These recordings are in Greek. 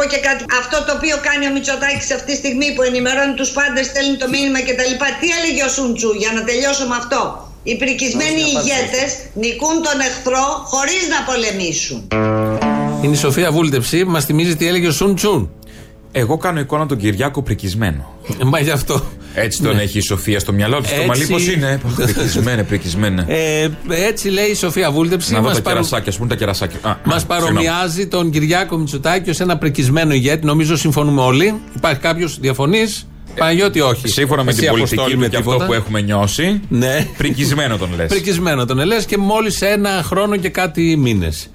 σα πω και κάτι. Αυτό το οποίο κάνει ο Μητσοτάκης αυτή τη στιγμή που ενημερώνει τους πάντες, στέλνει το μήνυμα κτλ. Τι έλεγε ο Σούντζου για να τελειώσω με αυτό. Οι πρικισμένοι ηγέτες νικούν τον εχθρό χωρίς να πολεμήσουν. Είναι η Σοφία Βούλτεψη που μας θυμίζει τι έλεγε ο Σουν Τσουν. Εγώ κάνω εικόνα τον Κυριάκο πρικισμένο. Μα γι' αυτό. Έτσι τον Ναι. έχει η Σοφία στο μυαλό τη. Το Έτσι. μαλλί πώς είναι. Πρικισμένα, πρικισμένα. Ε, έτσι λέει η Σοφία Βούλτεψη. Να δω μας τα παρο- κερασάκια, ας πούμε τα κερασάκια. Α, Μας α, συγγνώμη. παρομοιάζει τον Κυριάκο Μητσοτάκη ως ένα πρικισμένο ηγέτη. Νομίζω συμφωνούμε όλοι. Υπάρχει κάποιος διαφωνεί. Παναγιώτη, όχι. Σύμφωνα με Εσύ, την Αποστόλη, πολιτική με του και αυτό τίποτα. που έχουμε νιώσει. Ναι. Πρικισμένο τον λες. Πρικισμένο τον λες και μόλις ένα χρόνο και κάτι μήνες.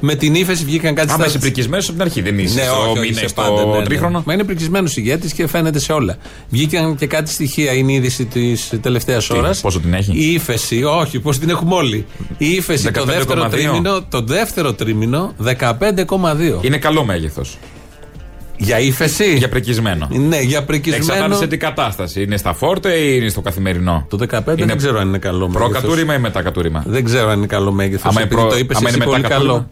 Με την ύφεση βγήκαν κάτι Άμα είσαι πρικισμένο από την αρχή, δεν είσαι. Ναι, στο όχι, όχι, μήνα σε ή στο πάντα, ναι, ναι. τρίχρονο. Μα είναι πρικισμένο ηγέτης και φαίνεται σε όλα. Βγήκαν και κάτι στοιχεία, είναι η είδηση της τελευταίας ώρας. πόσο την έχει; Η ύφεση, όχι, πώς την έχουμε όλοι. Η ύφεση το 15,2. δεύτερο τρίμηνο, το δεύτερο τρίμηνο 15,2. Είναι καλό μέγεθος. Για ύφεση; Για πρικισμένο. Ναι, για πρικισμένο. Εξαρτάται σε τι κατάσταση. Είναι στα φόρτε ή είναι στο καθημερινό; Το 15 δεν ξέρω αν είναι καλό μέγεθος. Προ κατούρημα ή μετά κατούρημα; Δεν ξέρω αν είναι καλό μέγεθος. Άμα είναι προ- το είπες άμα εσύ είναι πολύ μετά κατούρημα; καλό.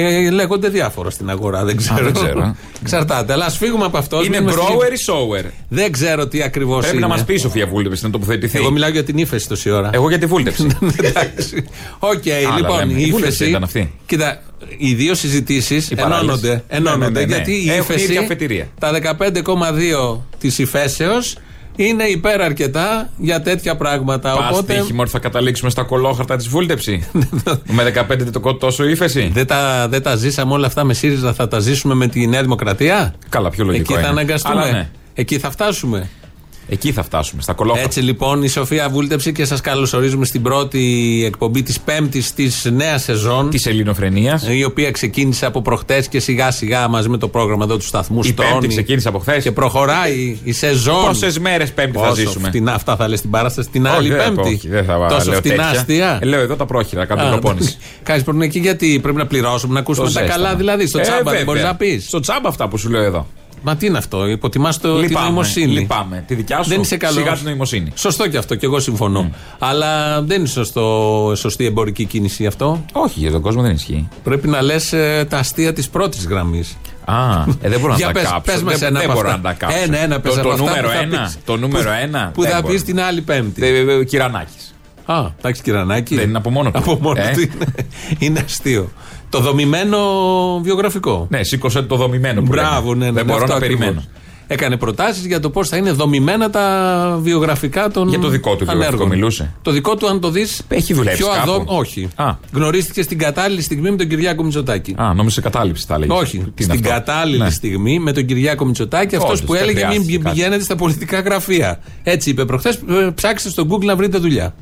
Ε, λέγονται διάφορα στην αγορά, δεν ξέρω. δεν ξέρω. Εξαρτάται. Αλλά ας φύγουμε από αυτός. Είναι μείνουμε στη- grower ή shower. Δεν ξέρω τι ακριβώς Πρέπει είναι. να μας πει η Σοφία Βούλτεψη να τοποθετηθεί. Εγώ μιλάω για την ύφεση τόση ώρα. Εγώ για τη Βούλτεψη. Εντάξει. Οκ, Άλλα λοιπόν, λέμε. η Η Βούλτεψη ύφεση. ήταν αυτή. Κοίτα, οι δύο συζητήσεις παράλληλες. ενώνονται. Ναι, ενώνονται ναι, ναι, ναι. γιατί η Έχουν ύφεση. ίδια αφετηρία. Τα 15,2 της υφέσεως είναι υπέρ αρκετά για τέτοια πράγματα. Πας Οπότε τύχημα ότι θα καταλήξουμε στα κολόχαρτα της βούλτεψη. με 15 το τόσο ύφεση. δεν τα, δεν τα ζήσαμε όλα αυτά με ΣΥΡΙΖΑ, θα τα ζήσουμε με τη Νέα Δημοκρατία; Καλά, πιο λογικό. Εκεί θα είναι. αναγκαστούμε. Αλλά ναι, Εκεί θα φτάσουμε. Εκεί θα φτάσουμε, στα κολόχαρτα. Έτσι λοιπόν η Σοφία Βούλτεψη και σας καλωσορίζουμε στην πρώτη εκπομπή της πέμπτης της νέας σεζόν. Της ελληνοφρενεία. η οποία ξεκίνησε από προχτές και σιγά σιγά μαζί με το πρόγραμμα εδώ του σταθμού Η Στρώνει. Πέμπτη ξεκίνησε από χθες. Και προχωράει η σεζόν. Πόσες μέρες Πέμπτη θα Πόσο ζήσουμε; φτηνά αυτά θα λες την παράσταση την άλλη δεν θα πω, Πέμπτη. όχι, δεν θα Τόσο λέω φτηνά τέτοια. αστεία. Ε, λέω εδώ τα πρόχειρα, κάνω την προπόνηση. Κάνει πρέπει εκεί γιατί πρέπει να πληρώσουμε, να ακούσουμε Το τα ζέσταμα. καλά δηλαδή. Στο Ε, τσάμπα δεν βέβαια. μπορεί να πεις. Στο τσάμπα αυτά που σου λέω εδώ. Μα τι είναι αυτό, υποτιμάς την Λυπάμαι, νοημοσύνη. λυπάμαι. Τη δικιά σου, Δεν είσαι καλός. σιγά την νοημοσύνη. Σωστό και αυτό και εγώ συμφωνώ. Αλλά δεν είναι σωστό, σωστή εμπορική κίνηση αυτό. Όχι, για τον κόσμο δεν ισχύει. Πρέπει να λες τα αστεία της πρώτης γραμμής. Α, ε, δεν μπορώ να Για τα πες- κάψω. πες μας δεν ένα δεν από μπορώ αυτά. να τα κάψω. Ένα, ένα, πες το, από το αυτά νούμερο που θα ένα. πεις. Το νούμερο ένα. Που δεν θα μπορώ. πει την άλλη Πέμπτη. Ε, Κυρανάκης. Α, εντάξει, κυρανάκι. Δεν είναι από μόνο του. Από μόνο Ε; του είναι, είναι αστείο. Το δομημένο βιογραφικό. Ναι, σήκωσε το δομημένο που Μπράβο, λέμε. ναι, ναι. Δεν ναι, μπορώ αυτό να ακριβώς. περιμένω. Έκανε προτάσεις για το πώς θα είναι δομημένα τα βιογραφικά των. Για το δικό του βιογραφικό ανέργων. μιλούσε. Το δικό του, αν το δεις. Έχει δουλέψει Πιο κάπου; αδό... Όχι. Α. Γνωρίστηκε στην κατάλληλη στιγμή με τον Κυριάκο Μητσοτάκη. Α, νόμιζε κατάληψη τα έλεγε. Όχι. Τι είναι στην αυτό; κατάλληλη Ναι. στιγμή με τον Κυριάκο Μητσοτάκη, αυτός Όντως, που δεν έλεγε μην χρειάστηκε κάτι. πηγαίνετε στα πολιτικά γραφεία. Έτσι είπε προχθές. Ψάξτε στο Google να βρείτε δουλειά.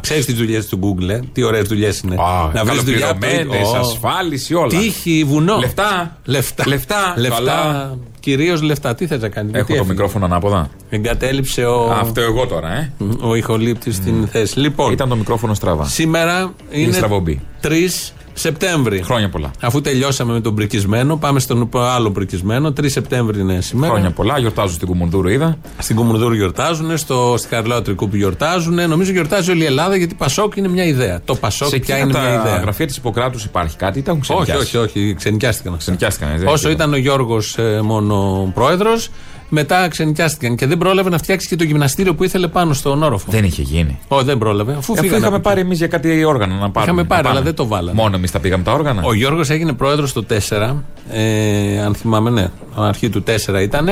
Ξέρεις τις δουλειές του Google, ε; τι ωραίες δουλειές είναι. Α, να βρεις δουλειά. από το- καλοπληρωμένες, Ω. ασφάλιση, όλα. Τύχη, βουνό. Λεφτά. Λεφτά. Λεφτά. Λεφτά. Καλά. Κυρίως λεφτά. Τι θες να κάνει. Έχω γιατί το έφυγε; μικρόφωνο ανάποδα. Εγκατέλειψε ο, Αυτό εγώ τώρα, ε. ο ηχολήπτης στην θέση. Λοιπόν, Ήταν το μικρόφωνο στραβά. σήμερα είναι στραβομπή. 3 Σεπτέμβρη. Χρόνια πολλά. Αφού τελειώσαμε με τον πρικισμένο, πάμε στον άλλο πρικισμένο. 3 Σεπτέμβρη είναι σήμερα. Χρόνια πολλά. Γιορτάζω στην Κουμουνδούρου, είδα. Στην Κουμουνδούρου γιορτάζουν, στο, στη Χαριλάου Τρικού γιορτάζουν. Νομίζω γιορτάζει όλη η Ελλάδα γιατί Πασόκ είναι μια ιδέα. Το Πασόκ Σε πια εκείνα είναι μια τα ιδέα. γραφεία της Ιπποκράτους υπάρχει κάτι ή τα έχουν Όχι, ξενικιάσει. όχι, όχι. Ξενικιάστηκαν αυτά. Ξενικιάστηκαν, ε, δεν Όσο έχει ήταν ο Γιώργος μόνο πρόεδρος, μετά ξενικιάστηκαν και δεν πρόλαβε να φτιάξει και το γυμναστήριο που ήθελε πάνω στον όροφο. Δεν είχε γίνει. Όχι, δεν πρόλαβε. Αφού Αφού φύγανε είχαμε από εκεί. πάρει εμείς για κάτι όργανα να πάρουμε. Είχαμε να πάρει, πάμε. αλλά δεν το βάλανε. Μόνο εμείς τα πήγαμε τα όργανα. Ο Γιώργος έγινε πρόεδρος το 4, ε, αν θυμάμαι, ναι, αρχή του 4 ήταν.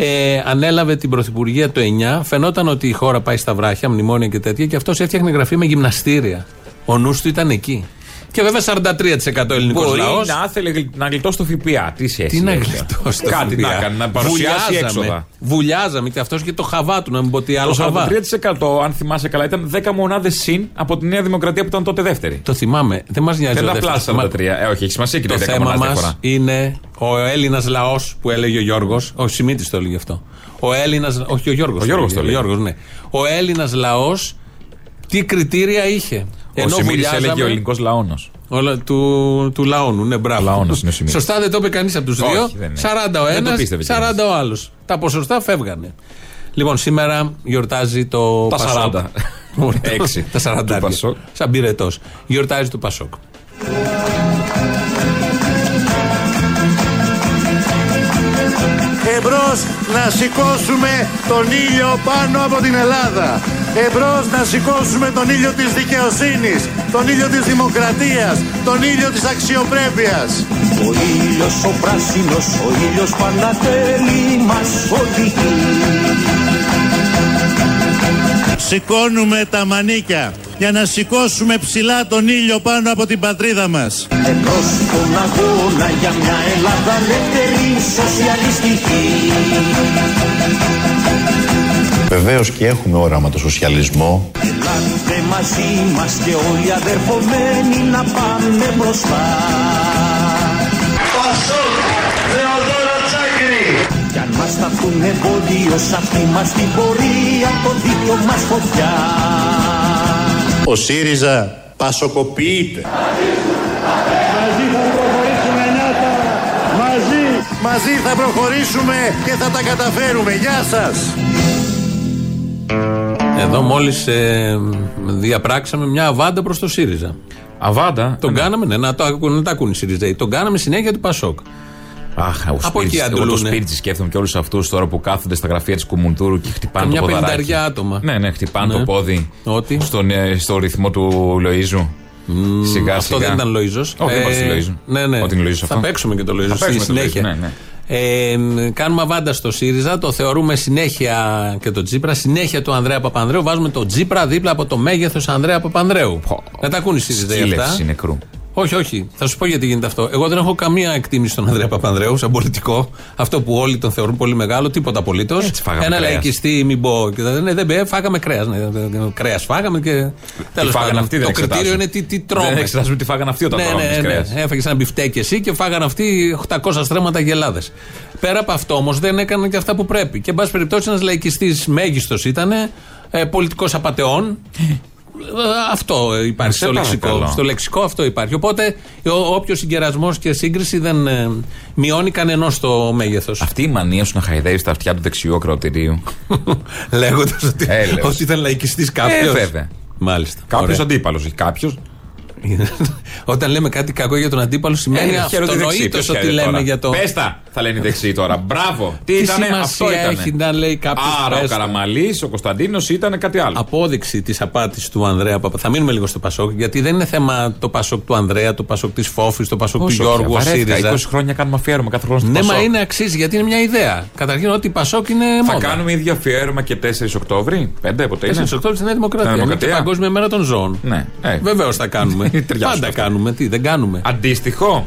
Ε, ανέλαβε την πρωθυπουργία το 9. Φαινόταν ότι η χώρα πάει στα βράχια, μνημόνια και τέτοια, και αυτός έφτιαχνε γραφεία με γυμναστήρια. Ο νους του ήταν εκεί. Και βέβαια 43% ελληνικός Μπορεί λαός. να ήθελε να γλιτώσει το ΦΠΑ. Τι σχέση. Τι να έχει. γλιτώσει το Κάτι ΦΠΑ. να κάνει, να παρουσιάσει Βουλιάζαμε. έξοδα. Βουλιάζαμε και αυτός και το χαβά του, να μην πω τι άλλο Το χαβά. 43% αν θυμάσαι καλά ήταν 10 μονάδες συν από τη Νέα Δημοκρατία που ήταν τότε δεύτερη. Το θυμάμαι. Δεν μας νοιάζει Δεν ο είναι απλά δεύτερος. 43. Ε, όχι, έχει σημασία και Το το 10 θέμα μονάδε μας διαφορά. είναι ο Έλληνας λαός που έλεγε ο Γιώργος. Ο Σιμίτης το έλεγε αυτό. Ο Έλληνας. Όχι, ο Γιώργος. Ο Γιώργος το Ο λέει. Γιώργος, ναι. Ο Έλληνας λαός τι κριτήρια είχε; Ο Σιμίδης έλεγε ο ελληνικός λαόνος. Όλα, του, του λαόνου, ναι, μπράβο. Λαόνος είναι ο Σιμίδης. Σωστά δεν το είπε κανείς από τους Όχι, δύο. δεν είναι. 40 ο Δεν το ένας, πίστευε 40 κανείς. ο άλλος. Τα ποσοστά φεύγανε. Λοιπόν, σήμερα γιορτάζει το. Τα Πασόκ. 40. Έξι. Τα 40. Του Πασόκ. Σαν πυρετός. Γιορτάζει το Πασόκ. Εμπρός να σηκώσουμε τον ήλιο πάνω από την Ελλάδα. Εμπρός να σηκώσουμε τον ήλιο της δικαιοσύνης, τον ήλιο της δημοκρατίας, τον ήλιο της αξιοπρέπειας. Ο ήλιος ο πράσινος, ο ήλιος πανατέλει μας οδηγεί. Σηκώνουμε τα μανίκια για να σηκώσουμε ψηλά τον ήλιο πάνω από την πατρίδα μας. Εμπρός στον αγώνα για μια Ελλάδα ελεύθερη σοσιαλιστική. Βεβαίως και έχουμε όραμα το σοσιαλισμό. Ελάτε μαζί μας και όλοι αδερφομένοι να πάμε μπροστά. Κι αν μας σταθούν εμπόδιο σ' αυτή μας την πορεία το δίκιο μας φωτιά. Ο ΣΥΡΙΖΑ πασοκοποιείται. Μαζί θα προχωρήσουμε Νιάτα, μαζί. Μαζί θα προχωρήσουμε και θα τα καταφέρουμε. Γεια σας. Εδώ μόλις διαπράξαμε μια αβάντα προς το ΣΥΡΙΖΑ. Αβάντα; Τον κάναμε, ναι, να, το, ακούν- να τα ακούν οι ΣΥΡΙΖΑΙ. Τον κάναμε συνέχεια του Πασόκ. Αχ, ο Από εκεί Σπίρτζης, εγώ το αντλούνε. Σπίρτζη σκέφτομαι και όλους αυτούς τώρα που κάθονται στα γραφεία της Κουμουντούρου και χτυπάνε Καμιά το ποδαράκι. πενταριά άτομα. Ναι, ναι, χτυπάνε Ναι. το πόδι. Ότι; Στον, ε, στο ρυθμό του Λοίζου. σιγά Αυτό σιγά. δεν ήταν Λοίζο. Όχι, δεν είπα στη Λοίζο. Ναι, ναι. Ότι είναι Λοίζος Θα αυτό. παίξουμε και το Λοίζο Θα στη παίξουμε το συνέχεια. Λοίζο, ναι, ναι. Ε, μ, κάνουμε αβάντα στο ΣΥΡΙΖΑ, το θεωρούμε συνέχεια και το Τζίπρα, συνέχεια του Ανδρέα Παπανδρέου. Βάζουμε το Τζίπρα δίπλα από το μέγεθος Ανδρέα Παπανδρέου. Να τα ακούν οι ΣΥΡΙΖΑ αυτά. Σύλλευση νεκρού. Όχι, όχι. Θα σου πω γιατί γίνεται αυτό. Εγώ δεν έχω καμία εκτίμηση στον Ανδρέα Παπανδρέου σαν πολιτικό. Αυτό που όλοι τον θεωρούν πολύ μεγάλο, τίποτα απολύτως. Έτσι φάγαμε Ένα κρέας. λαϊκιστή, μην πω. και δεν- Ναι, δεν μπε, φάγαμε κρέας. Ναι, κρέας φάγαμε και. Τέλος φάγανε πάντων. αυτοί, δεν Το κριτήριο εξετάζουν. είναι τι, τι τρώμε. Δεν εξετάζουμε τι φάγανε αυτοί όταν ναι, τρώμε ναι, τις ναι. κρέας. Έφαγε ένα μπιφτέκι εσύ και φάγανε αυτοί 800 στρέμματα γελάδες. Πέρα από αυτό όμως δεν έκαναν και αυτά που πρέπει. Και εν πάση περιπτώσει ένας λαϊκιστής μέγιστος ήταν, ε, πολιτικός απαταιών. Ε, Αυτό υπάρχει Σε στο λεξικό. παρακαλώ. Στο λεξικό αυτό υπάρχει. Οπότε όποιος συγκερασμός και σύγκριση δεν ε, μειώνει κανενός το μέγεθος. Αυτή η μανία σου να χαϊδεύεις τα αυτιά του δεξιού ακροατηρίου. Λέγοντας ότι, Έλεος. ότι ήταν λαϊκιστή κάποιο. Ε, βέβαια. Μάλιστα. Κάποιος Ωραία. αντίπαλος, όχι κάποιος. Όταν λέμε κάτι κακό για τον αντίπαλο, σημαίνει Ε, αυτονοήτως ότι λέμε για το. Πες τα, θα λένε οι δεξιοί τώρα. Μπράβο. Τι Τι ήταν αυτό σημασία ήταν. έχει να λέει κάποιος. Άρα ο Καραμαλής, ο Κωνσταντίνος ήταν κάτι άλλο. Απόδειξη της απάτης του Ανδρέα Παπα. Θα μείνουμε λίγο στο Πασόκ, γιατί δεν είναι θέμα το Πασόκ του Ανδρέα, το Πασόκ της Φόφης, το Πασόκ του Όσο Γιώργου, ο πια, βαρέθηκα. ΣΥΡΙΖΑ. 20 χρόνια κάνουμε αφιέρωμα κάθε χρόνο στο Ναι, μα Πασόκ. είναι αξίζει γιατί είναι μια ιδέα. Καταρχήν ότι η Πασόκ είναι Θα μόδα. κάνουμε ίδιο αφιέρωμα και 4 Οκτώβρη. 5 ποτέ είναι; 4 Οκτώβρη στη Νέα Δημοκρατία. Νέα Είναι και Δημοκρατία. Παγκόσμια Μέρα των Ζώων. Ναι. Ε. Βεβαίως θα κάνουμε. Ταιριάζουν Πάντα αυτά. κάνουμε. Τι, δεν κάνουμε. Αντίστοιχο.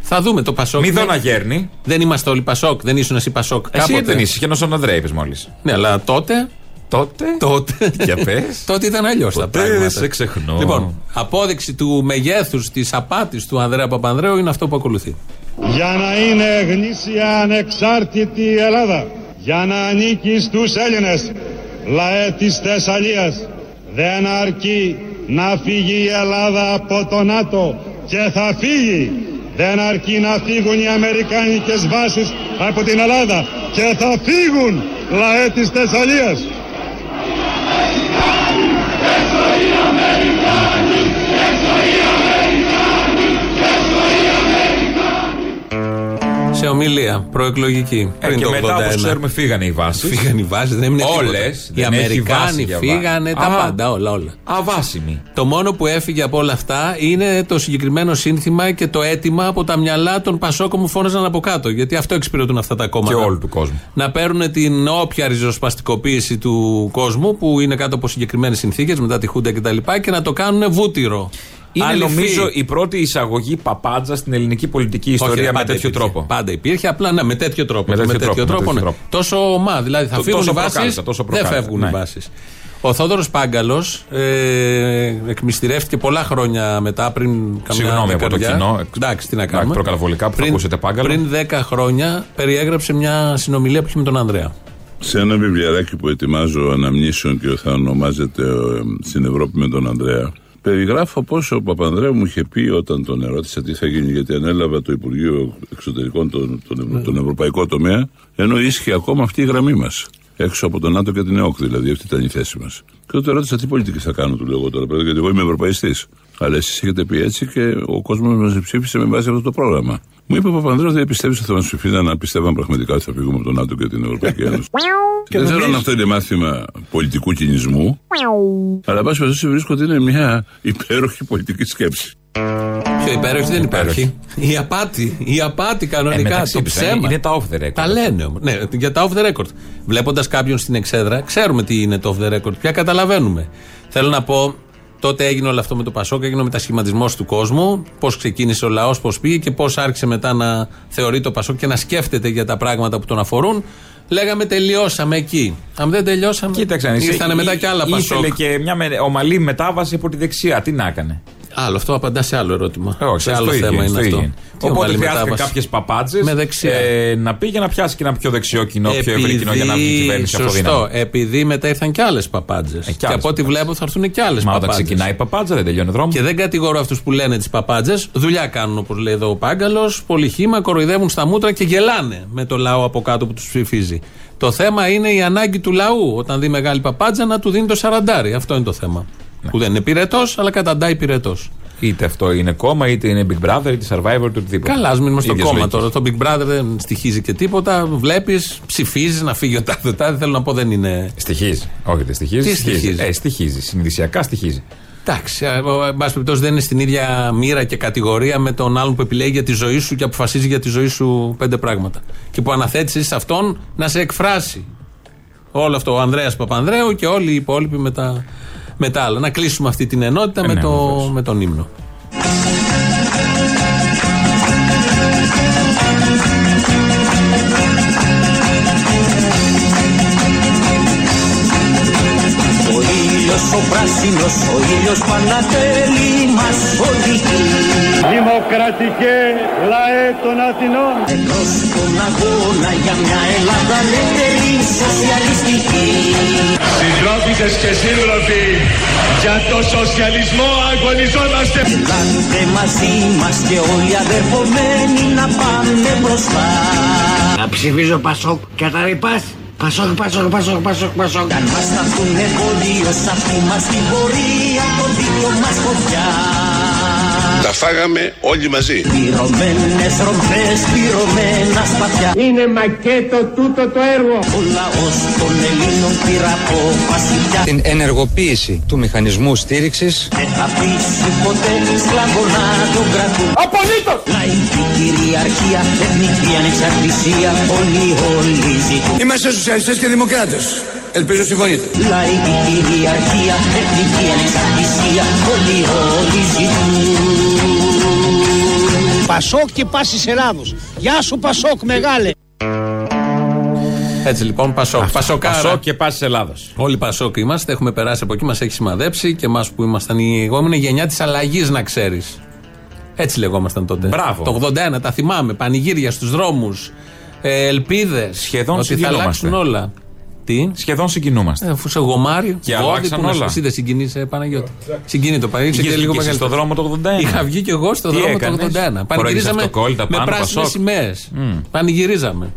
Θα δούμε το Πασόκ. Μη Ναι. δω να γέρνει. Δεν είμαστε όλοι Πασόκ. Δεν ήσουν εσύ Πασόκ. Εσύ κάποτε. δεν είσαι. Και ενό Ανδρέα είπε μόλις. Ναι, αλλά τότε; Τότε; τότε Για πες. τότε ήταν αλλιώς τα Ποτέ πράγματα. δεν σε ξεχνώ. Λοιπόν, απόδειξη του μεγέθους της απάτης του Ανδρέα Παπανδρέου είναι αυτό που ακολουθεί. Για να είναι γνήσια ανεξάρτητη η Ελλάδα, για να ανήκει στους Έλληνες, λαέ της Θεσσαλίας, δεν αρκεί να φύγει η Ελλάδα από το ΝΑΤΟ και θα φύγει. Δεν αρκεί να φύγουν οι Αμερικάνικες βάσεις από την Ελλάδα και θα φύγουν, λαέ της Θεσσαλίας. Σε ομιλία προεκλογική. Ε, πριν και το μετά, όπως 81. ξέρουμε, φύγανε οι βάσεις. Φύγανε οι βάσεις, δεν έμεινε τίποτα. Όλες, Οι δεν έχει βάση Αμερικάνοι για βάση. φύγανε, τα Α. πάντα, όλα, όλα. Αβάσιμοι. Το μόνο που έφυγε από όλα αυτά είναι το συγκεκριμένο σύνθημα και το αίτημα από τα μυαλά των Πασόκων που φώναζαν από κάτω. Γιατί αυτό εξυπηρετούν αυτά τα κόμματα. Και όλου του κόσμου. Να παίρνουν την όποια ριζοσπαστικοποίηση του κόσμου που είναι κάτω από συγκεκριμένες συνθήκες, μετά τη Χούντα κτλ. Και, και να το κάνουν βούτυρο. Είναι Αληθή. νομίζω η πρώτη εισαγωγή παπάντζα στην ελληνική πολιτική Όχι, ιστορία ρε, με πάντα τέτοιο υπήρχε. τρόπο. Πάντα υπήρχε, απλά ναι, με τέτοιο τρόπο. Με τέτοιο τρόπο, με τέτοιο ναι. τρόπο. Τόσο ομά, δηλαδή θα Το- φύγουν τόσο οι βάσεις. προκάλεσα, τόσο Δεν προκάλεσα, φεύγουν ναι. οι βάσεις. Ο Θόδωρος Πάγκαλος ε, εκμυστηρεύτηκε πολλά χρόνια μετά, πριν καμιά Συγγνώμη από το δεκαετία. κοινό. Εντάξει, τι να Εντάξει, κάνουμε. προκαταβολικά που θα ακούσετε Πάγκαλο. Πριν 10 χρόνια περιέγραψε μια συνομιλία που είχε με τον Ανδρέα. Σε ένα βιβλιαράκι που ετοιμάζω αναμνήσεων και θα ονομάζεται ε, Στην Ευρώπη με τον Ανδρέα, περιγράφω πόσο ο Παπανδρέου μου είχε πει όταν τον ερώτησα τι θα γίνει, γιατί ανέλαβα το Υπουργείο Εξωτερικών, τον, τον, Ευρω- τον Ευρωπαϊκό τομέα, ενώ ίσχυε ακόμα αυτή η γραμμή μας. Έξω από τον ΝΑΤΟ και την ΕΟΚ, δηλαδή, αυτή ήταν η θέση μας. Και τότε ρώτησα τι πολιτική θα κάνω, του λέω εγώ τώρα πέρα, γιατί εγώ είμαι Ευρωπαϊστής. Αλλά εσείς έχετε πει έτσι και ο κόσμος μας ψήφισε με βάση αυτό το πρόγραμμα. Μου είπε ο Παπανδρέου δεν πιστεύεις ότι θα μας ψηφίζαν αν πιστεύαν πραγματικά ότι θα φύγουμε από τον ΝΑΤΟ και την Ευρωπαϊκή Ένωση. δεν ξέρω αν αυτό είναι μάθημα πολιτικού κινησμού, αλλά πάση περιπτώσει βρίσκω ότι είναι μια υπέροχη πολιτική σκέψη. Πιο υπέροχη δεν υπάρχει. Η απάτη. Η απάτη Ε, κανονικά. μεταξύ το τους, ψέμα. Είναι τα off the record. Τα λένε όμως. Ναι, για τα off the record. Βλέποντας κάποιον στην εξέδρα, ξέρουμε τι είναι το off the record. Πια καταλαβαίνουμε. Θέλω να πω, τότε έγινε όλο αυτό με το Πασόκ, έγινε ο μετασχηματισμός του κόσμου. Πώς ξεκίνησε ο λαός, πώς πήγε και πώς άρχισε μετά να θεωρεί το Πασόκ και να σκέφτεται για τα πράγματα που τον αφορούν. Λέγαμε τελειώσαμε εκεί. Αν δεν τελειώσαμε. Κοίταξε, αν είσαι- ήρθανε μετά ή- κι άλλα Ήθελε Πασόκ. και μια με- ομαλή μετάβαση από τη δεξιά. Τι να έκανε; Άλλο, αυτό απαντά σε άλλο ερώτημα. Ε, όχι, σε στο άλλο ίδιο, θέμα στο είναι ίδιο. αυτό. Τι Οπότε ομαλή χρειάστηκε μετάβαση. κάποιες παπάντζε Με δεξιά. να πει για να πιάσει και ένα πιο δεξιό κοινό, πιο ευρύ κοινό για να βγει η κυβέρνηση σωστό, αυτοδύναμη. επειδή μετά ήρθαν κι άλλες παπάντζε. κι και άλλες από ό,τι βλέπω θα έρθουν κι άλλες Μα όταν παπάντζε. ξεκινάει η παπάντζα δεν τελειώνει ο δρόμος. Και δεν κατηγορώ αυτούς που λένε τις παπάντζε. Δουλειά κάνουν, όπως λέει εδώ ο Πάγκαλος. Πολύ χήμα, κοροϊδεύουν στα μούτρα και γελάνε με το λαό από κάτω που τους ψηφίζει. Το θέμα είναι η ανάγκη του λαού, όταν δει μεγάλη παπάντζα, να του δίνει το σαραντάρι. Αυτό είναι το θέμα. Ναι. Που δεν είναι πυρετός, αλλά καταντάει πυρετός. Είτε αυτό είναι κόμμα, είτε είναι Big Brother, είτε Survivor, είτε οτιδήποτε. Καλά, ας μείνουμε στο Ίδιες κόμμα λογικές. τώρα. Το Big Brother δεν στοιχίζει και τίποτα. Βλέπεις, ψηφίζεις να φύγει ο τάδε. τάδε. Θέλω να πω δεν είναι. Στοιχίζει. Όχι, δεν στοιχίζει. Τι στοιχίζει; Ε, στοιχίζει. Συνειδησιακά στοιχίζει. Εντάξει, ε, ο- εν πάση περιπτώσει δεν είναι στην ίδια μοίρα και κατηγορία με τον άλλον που επιλέγει για τη ζωή σου και αποφασίζει για τη ζωή σου πέντε πράγματα. Και που αναθέτει σε αυτόν να σε εκφράσει. Όλο αυτό ο Ανδρέας Παπανδρέου και όλοι οι υπόλοιποι με τα, με τα άλλα. Να κλείσουμε αυτή την ενότητα Ε, με, ναι, το, βεβαίως. με τον ύμνο. Ο ήλιος ο πράσινος, ο ήλιος Πανατέλη μας οδηγεί Δημοκρατικέ λαέ των Αθηνών. Ενώ στον αγώνα για μια Ελλάδα ελεύθερη σοσιαλιστική Συντρόφισσες και σύντροφοι, για το σοσιαλισμό αγωνιζόμαστε. Ελάτε μαζί μας και όλοι αδερφομένοι να πάμε μπροστά Να ψηφίζω Πασόκ και τα ρηπάς. Πασόκ, Πασόκ, Πασόκ, Πασόκ, Πασόκ. Αν μας σταθούν εμπόδιο σ' αυτή μας την πορεία το δίκιο μας φωτιά Τα φάγαμε όλοι μαζί. Πυρωμένες ρομφές, πυρωμένα σπαθιά. Είναι μακέτο τούτο το έργο. Ο λαός των Ελλήνων πήρα απόφαση πια την ενεργοποίηση του μηχανισμού στήριξης. Δεν θα πείσει ποτέ σκλάβο να τον κρατούν Απολύτως. Λαϊκή κυριαρχία, εθνική ανεξαρτησία Όλοι, όλοι ζητούν. Είμαστε σοσιαλιστές και δημοκράτες Ελπίζω συμφωνείτε Λαϊκή κυριαρχία, εθνική ανεξαρτησία Όλοι, όλοι ζητούν Πασόκ και πάσης Ελλάδος. Γεια σου Πασόκ μεγάλε. Έτσι λοιπόν, Πασόκ. Πασοκάρα. Πασό και πάσης Ελλάδος. Όλοι Πασόκ είμαστε, έχουμε περάσει από εκεί, μας έχει σημαδέψει και εμά που ήμασταν η εγώ ήμουν η γενιά της αλλαγής, να ξέρεις. Έτσι λεγόμασταν τότε. Μπράβο. Το 81, τα θυμάμαι. Πανηγύρια στους δρόμους. Ε, Ελπίδες. Σχεδόν Ότι θα συγκινούμαστε. αλλάξουν όλα. Τι. Σχεδόν συγκινούμαστε. Ε, Αφού σε γομάρι. Και βόδι, αλλάξαν που να- όλα. Εσύ δεν συγκινείσαι, Παναγιώτη. Συγκινεί το Παναγιώτη. Είχες και λίγο βγει και εσύ στο μεγαλύτερο. δρόμο το 81. Είχα βγει και εγώ στο Τι δρόμο έκανες; το 81. Φοράγες Πανηγυρίζαμε αυτοκόλλητα με πάνω, πράσινες Πασόκ. σημαίες. Πανηγυρίζαμε.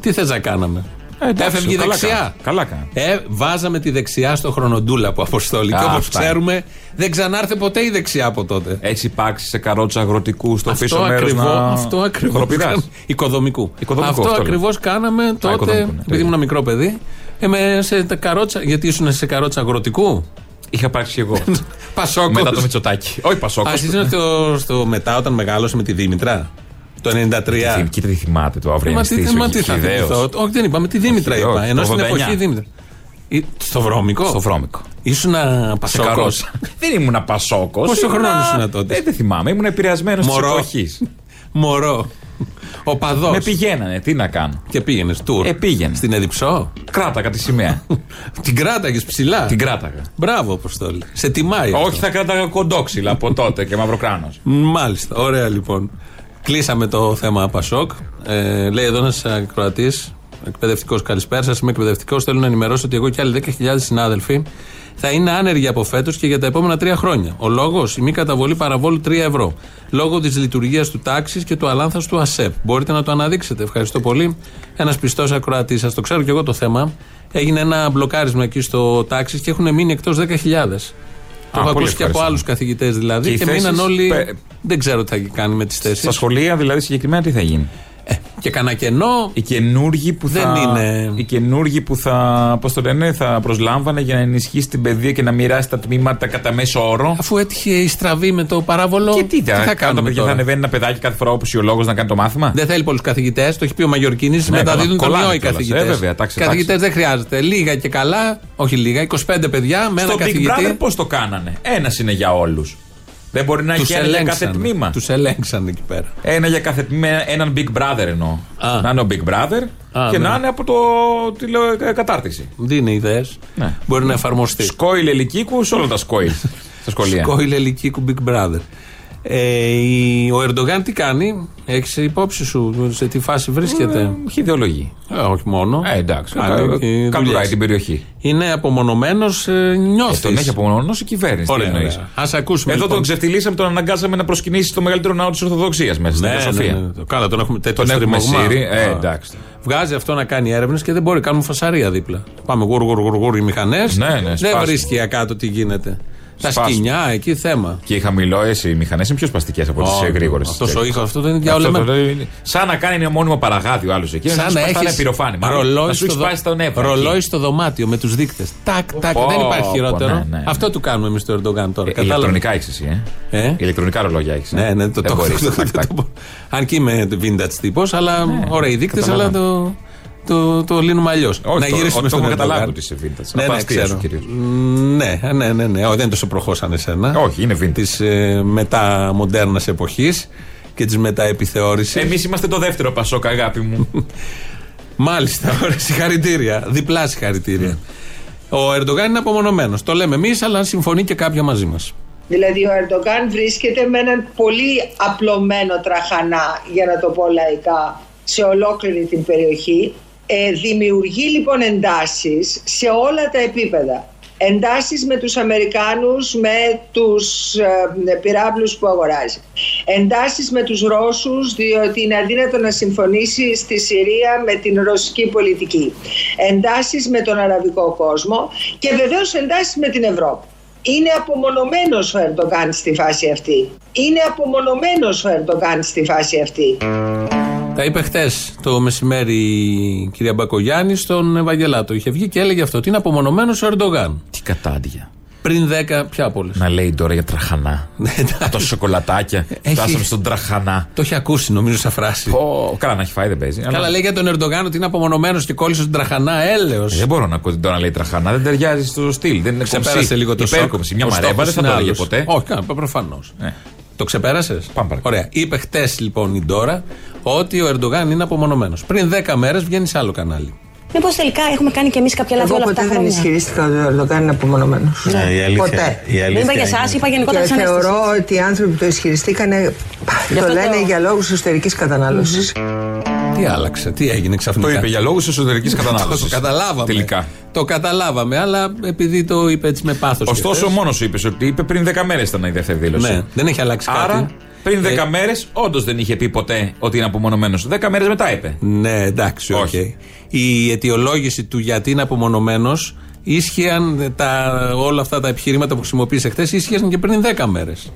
Τι θες να κάναμε; Ε, εντάξει, Έφευγε η καλά δεξιά. κάνεις. Καλά κάνεις. Ε, βάζαμε τη δεξιά στο χρονοτούλα από Αποστόλη. Α, και όπως αυτά ξέρουμε, δεν ξανάρθε ποτέ η δεξιά από τότε. Έχει υπάρξει σε καρότσα αγροτικού στο αυτό πίσω μέρος ακριβώ. να. Αυτό ακριβώ. Χοροπηδάς. Οικοδομικού. Οικοδομικού, αυτό αυτό λέω. ακριβώς κάναμε τότε. οικοδομικού, ναι, το επειδή ίδιο. ήμουν μικρό παιδί. Ε, με, σε τα καρότσα, γιατί ήσουν σε καρότσα αγροτικού; Είχα υπάρξει και εγώ. Πασόκος. Μετά το Μητσοτάκι. Όχι Πασόκος. Α, εσύ ήσουν στο, στο μετά όταν μεγάλωσε με τη Δήμητρα. Το 93. Και τι θυμάται το Μα τι, αυριανιστή. μα τι θα θυμηθώ. Όχι, δεν είπαμε. Τη Δήμητρα Όχι, είπα. όχι, Ενώ το στην 89. εποχή Δήμητρα. Ή- Στο βρώμικο; Στο βρώμικο. Ήσουν Σε Πασόκος; καρότσα. Δεν ήμουν Πασόκος. Πόσο χρόνος ήσουν τότε; Δεν, δεν θυμάμαι. Ήμουν επηρεασμένος της Μωρό. εποχής. Μωρό. Ο παδός. Με πηγαίνανε. Τι να κάνω. Και πήγαινες τουρ. Ε, πήγαινε. Στην Εδιψό. Κράταγα τη σημαία. Την κράταγες ψηλά; Την κράταγα. Μπράβο, Αποστόλη. Σε τιμάει. αυτό. Όχι, θα κράταγα κοντόξυλα από τότε και μαυροκράνος. Μάλιστα. Ωραία λοιπόν. Κλείσαμε το θέμα Πασόκ. Ε, λέει εδώ ένας ακροατής, εκπαιδευτικός. Καλησπέρα σας. Είμαι εκπαιδευτικός. Θέλω να ενημερώσω ότι εγώ και άλλοι 10.000 συνάδελφοι θα είναι άνεργοι από φέτος και για τα επόμενα τρία χρόνια. Ο λόγος, η μη καταβολή παραβόλου 3 ευρώ. Λόγω της λειτουργίας του τάξης και του αλάνθας του ΑΣΕΠ. Μπορείτε να το αναδείξετε. Ευχαριστώ πολύ. Ένας πιστός ακροατής. Σα το ξέρω και εγώ το θέμα. Έγινε ένα μπλοκάρισμα εκεί στο τάξης και έχουν μείνει εκτός 10.000. Το έχω πολύ ακούσει και από ευχαριστώ. άλλους καθηγητές δηλαδή Και οι και, θέσεις, μείναν όλοι. πε- Δεν ξέρω τι θα κάνει με τις θέσεις. Στα σχολεία δηλαδή συγκεκριμένα τι θα γίνει; Και κανένα κενό. Οι καινούργοι που Δεν θα. είναι- Οι καινούργοι που θα. Πώς το λένε, θα προσλάμβανε για να ενισχύσει την παιδεία και να μοιράσει τα τμήματα κατά μέσο όρο. Αφού έτυχε η στραβή με το παράβολο. Και τι, θα, θα κάνουν τα κάνουμε παιδιά, θα τώρα; ανεβαίνει ένα παιδάκι κάθε φορά ο ψυχολόγο να κάνει το μάθημα; Δεν θέλει πολλούς καθηγητές, το έχει πει ο Μαγιορκίνης. Ναι, μεταδίδουν καλά, τα μειό κολλάνε οι κιόλας. καθηγητές. Ε, βέβαια, τάξη, καθηγητές δεν χρειάζεται. Λίγα και καλά, όχι λίγα, 25 παιδιά με Στο ένα Big Brother καθηγητή. πώς το κάνανε; Ένα είναι για όλους. Δεν μπορεί να Τους έχει ένα για κάθε ελέγξαν. τμήμα. Τους ελέγξαν εκεί πέρα. Ένα για κάθε τμήμα, έναν Big Brother εννοώ. Α. Να είναι ο Big Brother Α, και ναι. να είναι από το τηλεκατάρτιση. Δίνει ιδέες. Ναι. Μπορεί να εφαρμοστεί. Σκόιλ ελικίκους σε όλα τα σκόιλ στα σχολεία. Σκόιλ ελικίκου Big Brother. Ε, η- ο Ερντογάν τι κάνει, έχεις υπόψη σου σε τι φάση βρίσκεται; Έχει ιδεολογία. Ε, όχι μόνο. Ε, εντάξει. Κάνει κα- και Κατουράει δουλειές. την περιοχή. Είναι απομονωμένος, ε, Ε, νιώθει. τον έχει απομονώσει η κυβέρνηση. Ωραία, τι εννοείς. ωραία. Ας ακούσουμε, Εδώ λοιπόν. τον ξεφτυλίσαμε, τον αναγκάσαμε να προσκυνήσει το μεγαλύτερο ναό της Ορθοδοξίας μέσα στην Ναι, ναι, Σοφία. ναι, το- Καλά, τον έχουμε τέτοιο Τον έχουμε στριμωγμά. σύρει. Ε, Α. εντάξει. Βγάζει αυτό να κάνει έρευνες και δεν μπορεί. Κάνουν φασαρία δίπλα. Πάμε γουρ, γουρ, γουρ, γουρ οι μηχανές. Ναι, ναι, δεν σπάσιμο. βρίσκει κάτω τι γίνεται. Τα Σπάσιμο. σκηνιά, εκεί θέμα. Και οι χαμηλόες, οι μηχανές είναι πιο σπαστικές από τις Όχι, γρήγορες. αυτός ο ήχος, αυτό δεν είναι διαολεμένο. Σαν να κάνει ένα μόνιμο παραγάδι ο άλλος εκεί. Σαν να έχει ένα έχεις πυροφάνη. μάλλον. ρολόι, Να σου έχεις στο, πάει στο νεύρο. ρολόι εκεί. στο δωμάτιο με τους δείκτες. Τάκ, τάκ. Πω, δεν υπάρχει πω, χειρότερο. ναι, ναι, ναι. Αυτό του κάνουμε εμείς στο Ερντογάν τώρα. Ε, κατάλαβες; Ηλεκτρονικά έχεις εσύ, ε. Ε; Ηλεκτρονικά ρολόγια έχεις. Ναι, ναι, το, το, το, το- το- το- Αν και είμαι vintage τύπος, αλλά ωραία οι δείκτες, αλλά Ναι, καταλαβαίνω. το, το, το λύνουμε αλλιώς. Όχι, Να το- γυρίσουμε το στον έχουμε καταλάβει Ερντογάν. ότι είσαι vintage. Ναι, Από ναι, αστεία σου ξέρω. κυρίως. Μ, Ναι, ναι, ναι, ναι. Ω, δεν τόσο προχώς σαν εσένα. Όχι, είναι vintage. Της ε, μεταμοντέρνας εποχής και της μεταεπιθεώρησης. Εμείς είμαστε το δεύτερο Πασόκ, αγάπη μου. Μάλιστα, ωραία, συγχαρητήρια. Διπλά συγχαρητήρια. Ο Ερντογάν είναι απομονωμένος. Το λέμε εμείς, αλλά συμφωνεί και κάποια μαζί μας. Δηλαδή ο Ερντογάν βρίσκεται με έναν πολύ απλωμένο τραχανά, για να το πω λαϊκά, σε ολόκληρη την περιοχή. Ε, δημιουργεί λοιπόν εντάσεις σε όλα τα επίπεδα. Εντάσεις με τους Αμερικάνους, με τους ε, πυράβλους που αγοράζει. Εντάσεις με τους Ρώσους, διότι είναι αδύνατο να συμφωνήσει στη Συρία με την ρωσική πολιτική. Εντάσεις με τον αραβικό κόσμο και βεβαίως εντάσεις με την Ευρώπη. Είναι απομονωμένος ο Ερντογάν στη φάση αυτή. Είναι απομονωμένος ο Ερντογάν στη φάση αυτή. Τα είπε χτες το μεσημέρι η κυρία Μπακογιάννη στον Ευαγγελάτο. Είχε βγει και έλεγε αυτό ότι είναι απομονωμένος ο Ερντογάν. Τι κατάντια. Πριν 10, ποια από όλες. Να λέει τώρα για τραχανά. Τα σοκολατάκια. Έχει- Φτάσαμε στον τραχανά. Το έχει ακούσει νομίζω σαν φράση. Πω, Καλά, να έχει φάει δεν παίζει. αλλά- Καλά, λέει για τον Ερντογάν ότι είναι απομονωμένος και κόλλησε στον τραχανά. Έλεος. Ε, Δεν μπορώ να ακούω την τώρα να λέει τραχανά. Δεν ταιριάζει στο στυλ. Δεν είναι Ξεπέρασε κομψή. λίγο το σοκ. Υπέρκομψη. Μια Ο μαρέβα στόχος δεν θα είναι το έλεγε άλλος. ποτέ. Όχι, προφανώς. Ναι. Το ξεπέρασες; Πάμε παρακάτω. Ωραία. Είπε χτες λοιπόν η Ντόρα ότι ο Ερντογάν είναι απομονωμένος. Πριν 10 μέρες βγαίνει σε άλλο κανάλι. Μήπως τελικά έχουμε κάνει κι εμείς κάποια λάθη Εγώ όλα αυτά ποτέ τα δεν χρόνια; ισχυρίστηκα ότι ο Ερντογάν είναι απομονωμένος. Ναι, η αλήθεια, Ποτέ. η αλήθεια Δεν είπα για είναι- εσάς, είπα γενικότερα Και σαν αίσθηση. θεωρώ ότι οι άνθρωποι που το ισχυριστήκανε Γι' το αυτό λένε το- για λόγους εσωτερικής κατανάλωσης. Τι άλλαξε, τι έγινε ξαφνικά; Το είπε για λόγους εσωτερικής κατανάλωσης. Το καταλάβαμε. Τελικά. Το καταλάβαμε, αλλά επειδή το είπε έτσι με πάθος. Ωστόσο, μόνος σου είπε ότι είπε πριν 10 μέρες ήταν η δεύτερη δήλωση. Ναι, δεν έχει αλλάξει Άρα, κάτι. πριν 10 Ε, μέρες, όντως δεν είχε πει ποτέ ότι είναι απομονωμένος. 10 μέρες μετά είπε. Ναι, εντάξει, οκ. Όχι. Η αιτιολόγηση του γιατί είναι απομονωμένος ίσχυαν τα, όλα αυτά τα επιχειρήματα που χρησιμοποίησε χθες ίσχυαν και πριν 10 μέρες.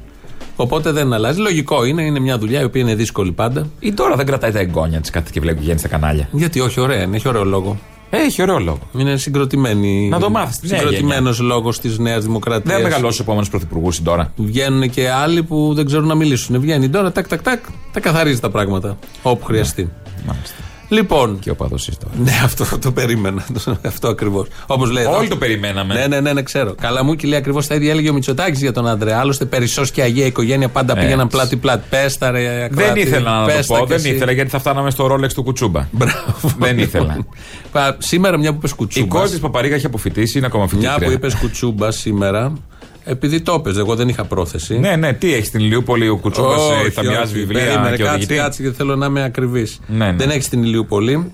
Οπότε δεν αλλάζει. Λογικό είναι, είναι μια δουλειά η οποία είναι δύσκολη πάντα. Ή τώρα δεν κρατάει τα εγγόνια της κάτι και βλέπει που βγαίνει στα κανάλια. Γιατί όχι, ωραία, είναι, έχει ωραίο λόγο. Έχει ωραίο λόγο. Είναι συγκροτημένη. Να το μάθεις, τη νέα Συγκροτημένος λόγος της Νέας Δημοκρατίας. Δεν θα μεγαλώσει ο επόμενους πρωθυπουργούς τώρα. Βγαίνουν και άλλοι που δεν ξέρουν να μιλήσουν. Βγαίνει τώρα, τάκ, τάκ, τάκ, τα καθαρίζει τα πράγματα. Όπου χρειαστεί. Μάλιστα. Λοιπόν. Και ο παδός τώρα. Ναι, αυτό το περίμενα. αυτό ακριβώς. Όπως λέει. εδώ. Όλοι το περιμέναμε. Ναι, ναι, ναι, ναι, ξέρω. Καλά μου και λέει ακριβώς τα ίδια έλεγε ο Μητσοτάκης για τον άντρε. Άλλωστε, περισσός και αγία οικογένεια πάντα Έτσι. πήγαιναν πλάτη-πλάτη. Πέστα, ρε, Δεν ακροατή, ήθελα να πες το τα πω, κι δεν εσύ. ήθελα γιατί θα φτάναμε στο ρόλεξ του Κουτσούμπα. Μπράβο. Δεν ήθελα. Πα- Σήμερα, μια που είπε Η κουτσούμπας. κόρη της Παπαρίγα έχει αποφυτίσει, είναι ακόμα Μια φοιτήτρια. που είπες κουτσούμπα σήμερα, επειδή το έπαιζε, εγώ δεν είχα πρόθεση. Ναι, ναι, τι έχεις στην Ηλιούπολη ο Κουτσούμπα, Όχι, θα μοιάζει όχι. βιβλία Περίμενε, και κάτσε, οδηγητή; κάτσε, γιατί θέλω να είμαι ακριβής. Ναι, ναι. Δεν έχεις στην Ηλιούπολη.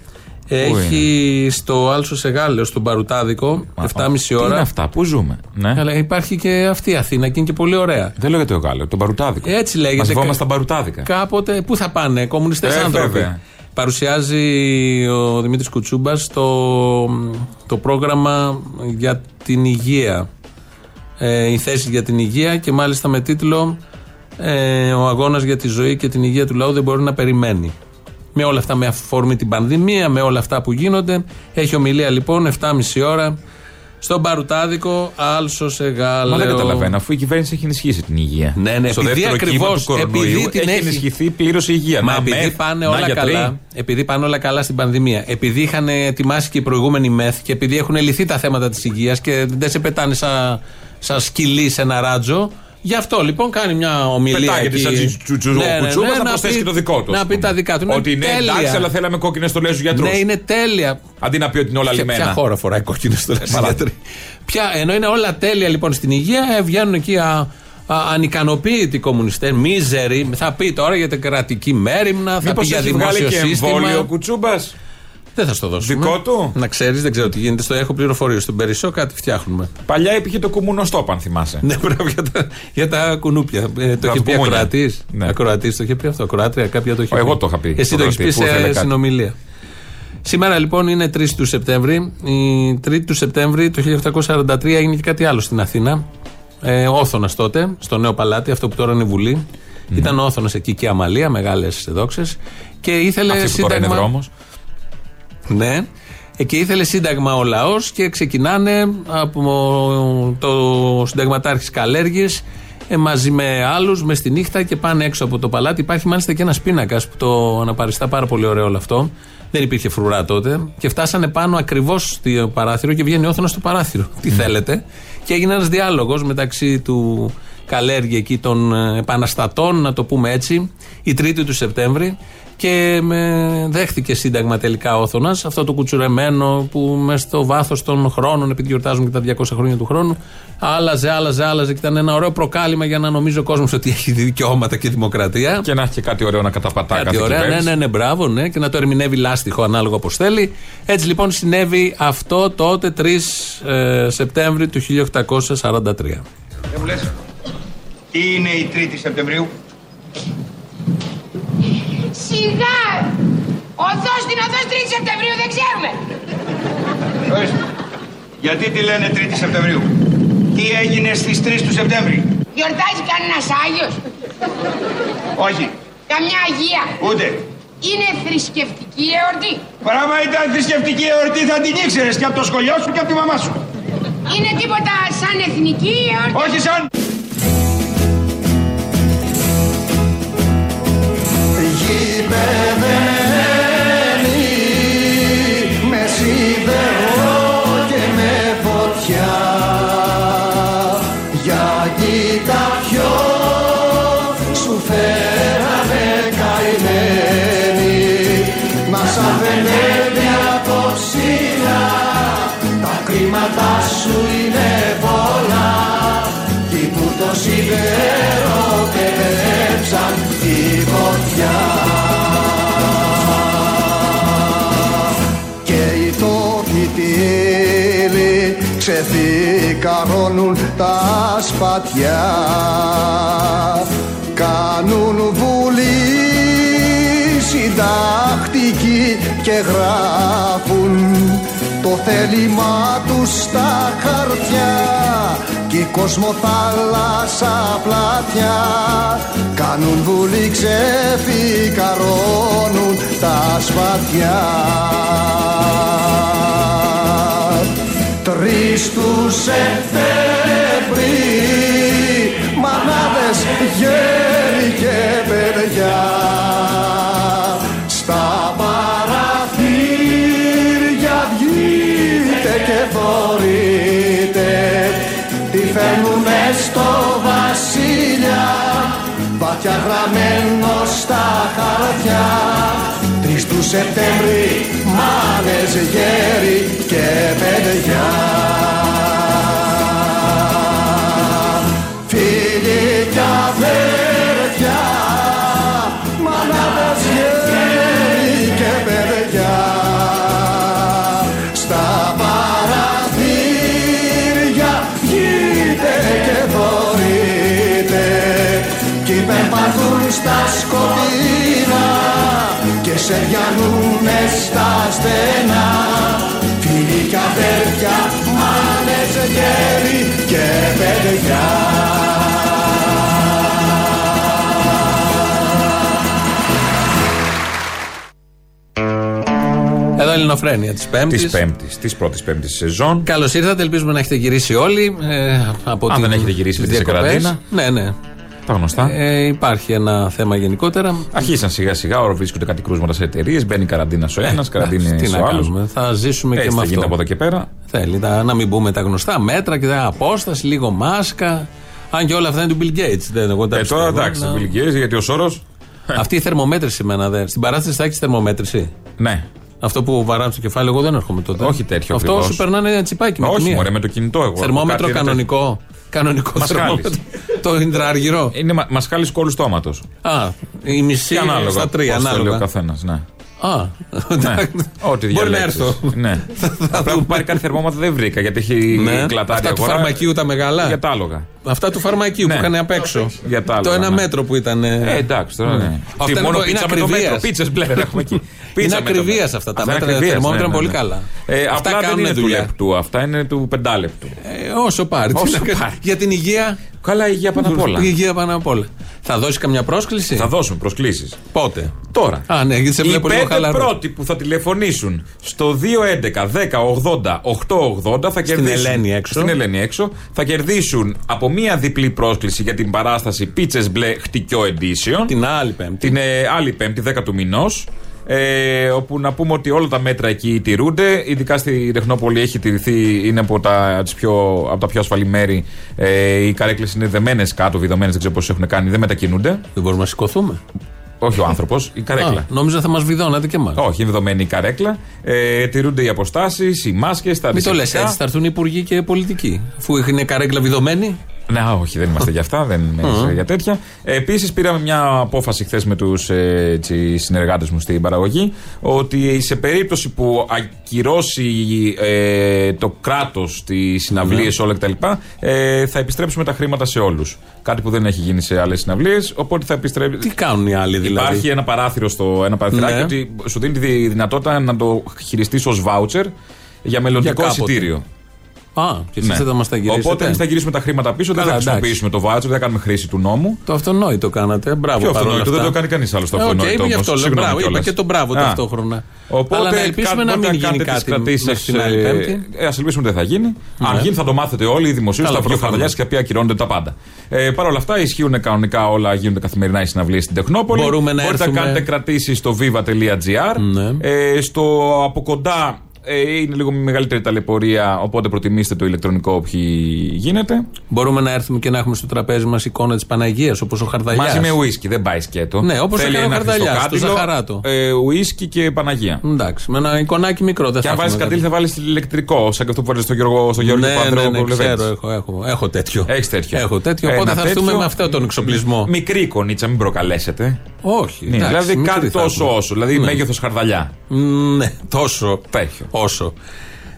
Έχει στο Άλσο Σεγάλεο, στον Παρουτάδικο, 7,5 Τι είναι ώρα. αυτά, πού ζούμε. Ναι. Αλλά υπάρχει και αυτή η Αθήνα και είναι και πολύ ωραία. Δεν λέω για το Γάλλος, τον Παρουτάδικο. Έτσι λέγεται. Μαζευόμαστε Κα- στα Παρουτάδικα. Κάποτε, πού θα πάνε, κομμουνιστές Ε, άνθρωποι. βέβαια. Παρουσιάζει ο Δημήτρης Κουτσούμπας το, το πρόγραμμα για την υγεία. Ε, οι θέσεις για την υγεία και μάλιστα με τίτλο ε, Ο αγώνας για τη ζωή και την υγεία του λαού δεν μπορεί να περιμένει. Με όλα αυτά, με αφορμή την πανδημία, με όλα αυτά που γίνονται. Έχει ομιλία λοιπόν 7,5 ώρα στον Παρουτάδικο, άλσο σε γάλεο. Μα δεν καταλαβαίνω, αφού η κυβέρνηση έχει ενισχύσει την υγεία. Ναι, ναι, Στο επειδή δεύτερο ακριβώς, κύμα του κορονοϊού επειδή την έχει έχει- ενισχυθεί πλήρως η υγεία. Μα Να επειδή μεθ, πάνε να όλα γιατροί. καλά, επειδή πάνε όλα καλά στην πανδημία, επειδή είχαν ετοιμάσει και οι προηγούμενοι μεθ και επειδή έχουν λυθεί τα θέματα της υγείας και δεν σε πετάνε σαν σα σκυλί σε ένα ράτζο, γι' αυτό λοιπόν κάνει μια ομιλία. Πετάγεται εκεί. σαν τσουτσου- Ναι, ναι, κουτσούμπας ναι, να προσθέσει πει- και το δικό του. Να ας πει πούμε. τα δικά του. Είναι Ότι ναι, τέλεια. εντάξει, αλλά θέλαμε κόκκινες στολές στους γιατρούς. Ναι, είναι τέλεια. Αντί να πει ότι είναι όλα Ποια, λιμένα. ποια χώρα φοράει κόκκινες στολές Μαλάκα. γιατροί. Ποια, ενώ είναι όλα τέλεια λοιπόν στην υγεία, ε, βγαίνουν εκεί α, α, ανικανοποίητοι κομμουνιστές, μίζεροι. Θα πει τώρα για την κρατική μέρημνα, θα πει Μήπως για έχει βγάλει δημόσιο και σύστημα. εμβόλιο κουτσούμπας; Δεν θα στο δώσουμε. Δικό του; Να ξέρεις, δεν ξέρω τι γίνεται. Στο έχω πληροφορίες. Στον Περισσό κάτι φτιάχνουμε. Παλιά υπήρχε το κουμουνοστόπ, αν θυμάσαι. ναι, μπράβο για τα, για τα κουνούπια. Ε, το Τα είχε πει κουμούνια. ακροατής. Ναι. Ακροατής το είχε πει αυτό. Ακροάτρια, κάποια το είχε Εγώ πει. το είχα πει. Εσύ το έχεις πει Ακροατή, που ήθελε σε κάτι. συνομιλία. Σήμερα λοιπόν είναι 3 του Σεπτέμβρη. Η 3 του Σεπτέμβρη το 1843 έγινε και κάτι άλλο στην Αθήνα. Ε, Όθωνας τότε, στο νέο παλάτι, αυτό που τώρα είναι Βουλή. Ήταν ο Όθωνας εκεί και η Αμαλία, μεγάλες δόξες. Και ήθελε Αυτή που τώρα είναι σύνταγμα. Δρόμο. Ναι. Ε, Και ήθελε σύνταγμα ο λαός και ξεκινάνε από το συνταγματάρχης Καλέργη μαζί με άλλους, μες στη νύχτα και πάνε έξω από το παλάτι. Υπάρχει μάλιστα και ένας πίνακας που το αναπαριστά πάρα πολύ ωραίο όλο αυτό. Δεν υπήρχε φρουρά τότε. Και φτάσανε πάνω ακριβώς στο παράθυρο και βγαίνει όθωνας στο παράθυρο. Τι θέλετε. Και έγινε ένας διάλογος μεταξύ του Καλέργη εκεί των ε, επαναστατών, να το πούμε έτσι, η 3η του Σεπτέμβρη. Και με δέχτηκε σύνταγμα τελικά ο Όθωνας, αυτό το κουτσουρεμένο που μες στο βάθος των χρόνων, επειδή γιορτάζουμε και τα 200 χρόνια του χρόνου, άλλαζε, άλλαζε, άλλαζε και ήταν ένα ωραίο προκάλημα για να νομίζει ο κόσμος ότι έχει δικαιώματα και δημοκρατία. Και να έχει και κάτι ωραίο να καταπατά Κάτι κάθε ωραία, ναι, κυβέρνηση. ναι, ναι, μπράβο, ναι, και να το ερμηνεύει λάστιχο ανάλογα όπως θέλει. Έτσι λοιπόν συνέβη αυτό τότε 3 ε, Σεπτέμβρη του 1843. Δεν μου λες, τι είναι η 3η Σεπτεμβρίου. Σιγά! Οδός την οδός 3 Σεπτεμβρίου δεν ξέρουμε. Ορίστε. Γιατί τη λένε 3η Σεπτεμβρίου; Τι έγινε στις 3 του Σεπτέμβρη; Γιορτάζει κανένας Άγιος; Όχι, Καμιά Αγία; ούτε. Είναι θρησκευτική εορτή; Πράγμα ήταν θρησκευτική εορτή θα την ήξερες και από το σχολείο σου και από τη μαμά σου. Είναι τίποτα σαν εθνική εορτή; Όχι σαν... baby. Ξεφυκαρώνουν τα σπατιά κάνουν βουλή συντακτική και γράφουν το θέλημά τους στα χαρτιά. Κι η κοσμοθάλασσα πλατιά κάνουν βουλή ξεφυκαρώνουν τα σπατιά Τρεις τους Σεπτέμβρη μανάδες γέροι και παιδιά στα παραθύρια βγείτε και θωρείτε τι φέρνουνε στο βασίλια βαθιά γραμμένο στα χαρτιά. Τρεις τους Σεπτέμβρη μάνες γέροι και παιδιά στενά Φίλοι κι αδέρφια, μάνες, γέροι και παιδιά Εδώ είναι η Ελληνοφρένεια της Πέμπτης. Της Πέμπτης, της πρώτης Πέμπτης σεζόν. Καλώς ήρθατε, ελπίζουμε να έχετε γυρίσει όλοι. Ε, από Αν την... δεν έχετε γυρίσει, με την καραντίνα. Ναι, ναι. Τα γνωστά. Ε, υπάρχει ένα θέμα γενικότερα. Αρχίσαν σιγά σιγά, ώρα βρίσκονται κάτι κρούσματα σε εταιρείες. Μπαίνει καραντίνα ο ένας, Ε, Τι καραντίνα να ο άλλος. κάνουμε, θα ζήσουμε Έτσι και θα με γίνεται αυτό. από εδώ και πέρα. Θέλει τα, να μην πούμε τα γνωστά μέτρα και τα απόσταση, λίγο μάσκα. Αν και όλα αυτά είναι του Bill Gates. Δεν, εγώ τα Ε, τώρα πιστεύω. εντάξει, Να- το Bill Gates, γιατί ο Σόρο. Αυτή η θερμομέτρηση εμένα δεν. Στην παράσταση θα έχεις θερμομέτρηση. Ναι. Αυτό που βαράνε στο κεφάλι, εγώ δεν έρχομαι τότε. Όχι τέτοιο Αυτό ακριβώς. σου περνάνε ένα τσιπάκι με τη Όχι, μία. μωρέ, με το κινητό εγώ. Θερμόμετρο Κάτι είναι κανονικό. Κανονικός Μασχάλης. θερμόμετρο. το ιντραργυρό. Είναι μα, μασχάλη κόλλους στόματο. Α, η μισή Και ανάλογα. στα τρία. πώς θέλει Ανάλογα. ο καθένας. Ναι. Α, ναι. Ό,τι Μπορεί να διαλέξεις. έρθω. Ναι. Απλά που πάρει κάτι θερμόμετρο δεν βρήκα γιατί έχει Ναι. κλατάρει Αυτά του αγορά. φαρμακείου τα μεγάλα. Για τα άλογα. Αυτά του φαρμακείου Ναι. που είχαν απ' έξω. Για τα το άλογα, ένα ναι. μέτρο που ήταν. Ε, εντάξει, τώρα ναι. Αυτά Τι, είναι μόνο πο- είναι πίτσα με το μέτρο. ακριβίας. Πίτσες μπλε δεν έχουμε εκεί. Είναι Πίτσα με το ακριβίας μέτρο. αυτά τα Αυτά είναι μέτρα. Τα ακριβίας, θερμόμετρα ναι, είναι ναι, πολύ ναι. καλά. Ε, Αυτά απλά δεν κάνουν είναι του δουλειά. λεπτού, αυτά είναι του πεντάλεπτου. Ε, όσο πάρει. Τι Όσο να κάνεις. πάρει. Για την υγεία. Καλά, η υγεία πάνω απ' όλα. Η υγεία πάνω απ' όλα. Θα δώσει καμιά πρόσκληση; Θα δώσουμε προσκλήσεις. Πότε; Τώρα. Α, ναι, γιατί σε Οι βλέπω λίγο πέντε χαλαρό. πρώτοι που θα τηλεφωνήσουν στο 211 10 80 880 θα κερδίσουν. Ελένη έξω. Στην Ελένη έξω. Θα κερδίσουν από μία διπλή πρόσκληση για την παράσταση Πίτσε Μπλε Χτυκιό Edition. Την άλλη Πέμπτη. Την ε, άλλη Πέμπτη, 10 του μηνός. Ε, όπου να πούμε ότι όλα τα μέτρα εκεί τηρούνται. Ειδικά στη Ρεχνόπολη έχει τηρηθεί, είναι από τα, τις πιο, από τα πιο ασφαλή μέρη. Ε, οι καρέκλες είναι δεμένες κάτω, βιδωμένες, δεν ξέρω πώς έχουν κάνει, δεν μετακινούνται. Δεν μπορούμε να σηκωθούμε. Όχι ο άνθρωπος, η καρέκλα. Α, νόμιζα θα μας βιδώνατε και εμάς. Όχι, είναι δεδομένη η καρέκλα. Ε, τηρούνται οι αποστάσεις, οι μάσκες, τα Μην το λες αντισηπτικά. έτσι, θα έρθουν οι υπουργοί και πολιτικοί. Αφού είναι καρέκλα βιδωμένη. Ναι, όχι, δεν είμαστε για αυτά, δεν είμαστε για τέτοια. Ε, Επίσης, πήραμε μια απόφαση χθες με τους συνεργάτες μου στην παραγωγή ότι σε περίπτωση που ακυρώσει ε, το κράτος τις συναυλίες όλα κτλ., ε, θα επιστρέψουμε τα χρήματα σε όλους. Κάτι που δεν έχει γίνει σε άλλες συναυλίες. Οπότε θα επιστρέψει. Τι κάνουν οι άλλοι δηλαδή; Υπάρχει ένα παράθυρο στο ένα παραθυράκι Ναι. ότι σου δίνει τη δυνατότητα να το χειριστείς ως voucher για μελλοντικό Για κάποτε. εισιτήριο. Α, και εσείς Ναι. δεν θα μας τα γυρίσετε; Οπότε εμείς θα γυρίσουμε τα χρήματα πίσω, δεν θα Καλά, χρησιμοποιήσουμε το voucher, δεν θα κάνουμε χρήση του νόμου. Το αυτονόητο κάνετε. Μπράβο, Ποιο παρόλα αυτονόητο, αυτά. δεν το κάνει κανείς άλλος το Ε, οκ, αυτονόητο. είπε γι' όμως. αυτό, λέω, Συγγνώμη μπράβο, είπα κιόλας. και τον μπράβο Α. ταυτόχρονα. Οπότε Αλλά να ελπίσουμε να μην γίνει κάτι μέχρι την άλλη Πέμπτη. Ε, ας ελπίσουμε ότι δεν θα γίνει. Αν Ναι. γίνει θα το μάθετε όλοι δημοσίως, Καλά, θα βγει ο προφανώς. Χαρδαλιάς και θα πει ακυρώνονται τα πάντα. Ε, Παρ' όλα αυτά ισχύουν κανονικά όλα, γίνονται καθημερινά οι συναυλίες στην Τεχνόπολη. Μπορούμε να Μπορείτε έρθουμε- να κάνετε κρατήσεις στο viva.gr. Ναι. Ε, στο από κοντά ε, είναι λίγο μεγαλύτερη ταλαιπωρία, οπότε προτιμήστε το ηλεκτρονικό όποιοι γίνεται. Μπορούμε να έρθουμε και να έχουμε στο τραπέζι μας εικόνα της Παναγίας όπως ο Χαρδαλιάς. Μαζί με ουίσκι, δεν πάει σκέτο. Ναι, όπως Θέλει έκανε ο ένα Χαρδαλιάς, το χριστοκάτηλο, Ζαχαράτο. Ε, ουίσκι και Παναγία. Εντάξει, με ένα εικονάκι μικρό δεν Και θα αν βάλεις έχουμε καντήλ κάτι. θα βάλεις ηλεκτρικό, σαν και αυτό που βάλει στο Γιώργο, στο Γιώργο Ναι, Πανδρέου ναι, ναι, Κοβλεβέτης. ξέρω, έχω, έχω, έχω τέτοιο. Έχεις τέτοιο. Έχω τέτοιο, Ένα οπότε θα έρθουμε τέτοιο. με αυτό τον εξοπλισμό. Μικρή εικονίτσα, μην προκαλέσετε. Όχι. Ναι, εντάξει, δηλαδή μικρή κάτι θα τόσο έχουμε. όσο. Δηλαδή Ναι. μέγεθος χαρδαλιά. Μ, Ναι, τόσο. Τέτοιο. Όσο.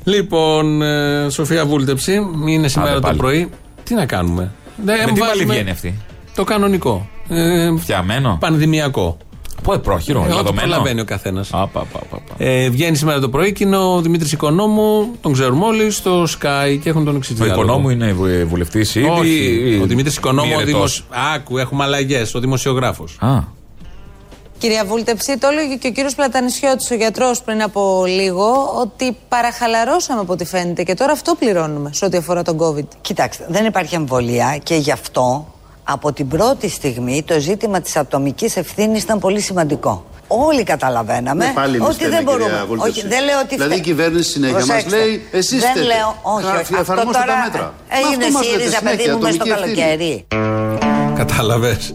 Λοιπόν, ε, Σοφία Βούλτεψη, είναι σήμερα Άντε το πάλι. πρωί. Τι να κάνουμε; Δεν Με τι πάλι βάζουμε βγαίνει αυτή; Το κανονικό. Ε, Φτιαμένο; πανδημιακό. Πού πρόχειρο, Ε, Ό,τι λαδωμένο. προλαβαίνει ο καθένας. Α, πα, πα, πα, πα. Ε, βγαίνει σήμερα το πρωί και είναι ο Δημήτρης Οικονόμου, τον ξέρουμε όλοι, στο Sky και έχουν τον εξής Ο οικονόμου είναι βουλευτής ήδη. Όχι. Ο Δημήτρης Οικονόμου, ο Μοιρετός. δημοσ... Άκου, έχουμε αλλαγές. Ο δημοσιογράφος. Α, Κυρία Βούλτεψη, το έλεγε και ο κύριος Πλατανισιώτης, ο γιατρός, πριν από λίγο, ότι παραχαλαρώσαμε από ό,τι φαίνεται και τώρα αυτό πληρώνουμε σε ό,τι αφορά τον COVID. Κοιτάξτε, δεν υπάρχει εμβολία και γι' αυτό από την πρώτη στιγμή το ζήτημα της ατομικής ευθύνης ήταν πολύ σημαντικό. Όλοι καταλαβαίναμε Ναι, πάλι εμείς ότι φταίμε, δεν μπορούμε. κυρία Βούλτεψη. Όχι, δεν λέω ότι Δηλαδή φταίει. η κυβέρνηση συνέχεια μας Προσέξτε, λέει, εσείς Δεν φταίτε. λέω, όχι, Γράφει, όχι. Αυτό εφαρμόστε τα τώρα μέτρα. έγινε Αυτό μας λέτε ΣΥΡΙΖΑ, παιδί συνέχεια, μου, μες στο ατομική ευθύνη. καλοκαίρι. Κατάλαβες.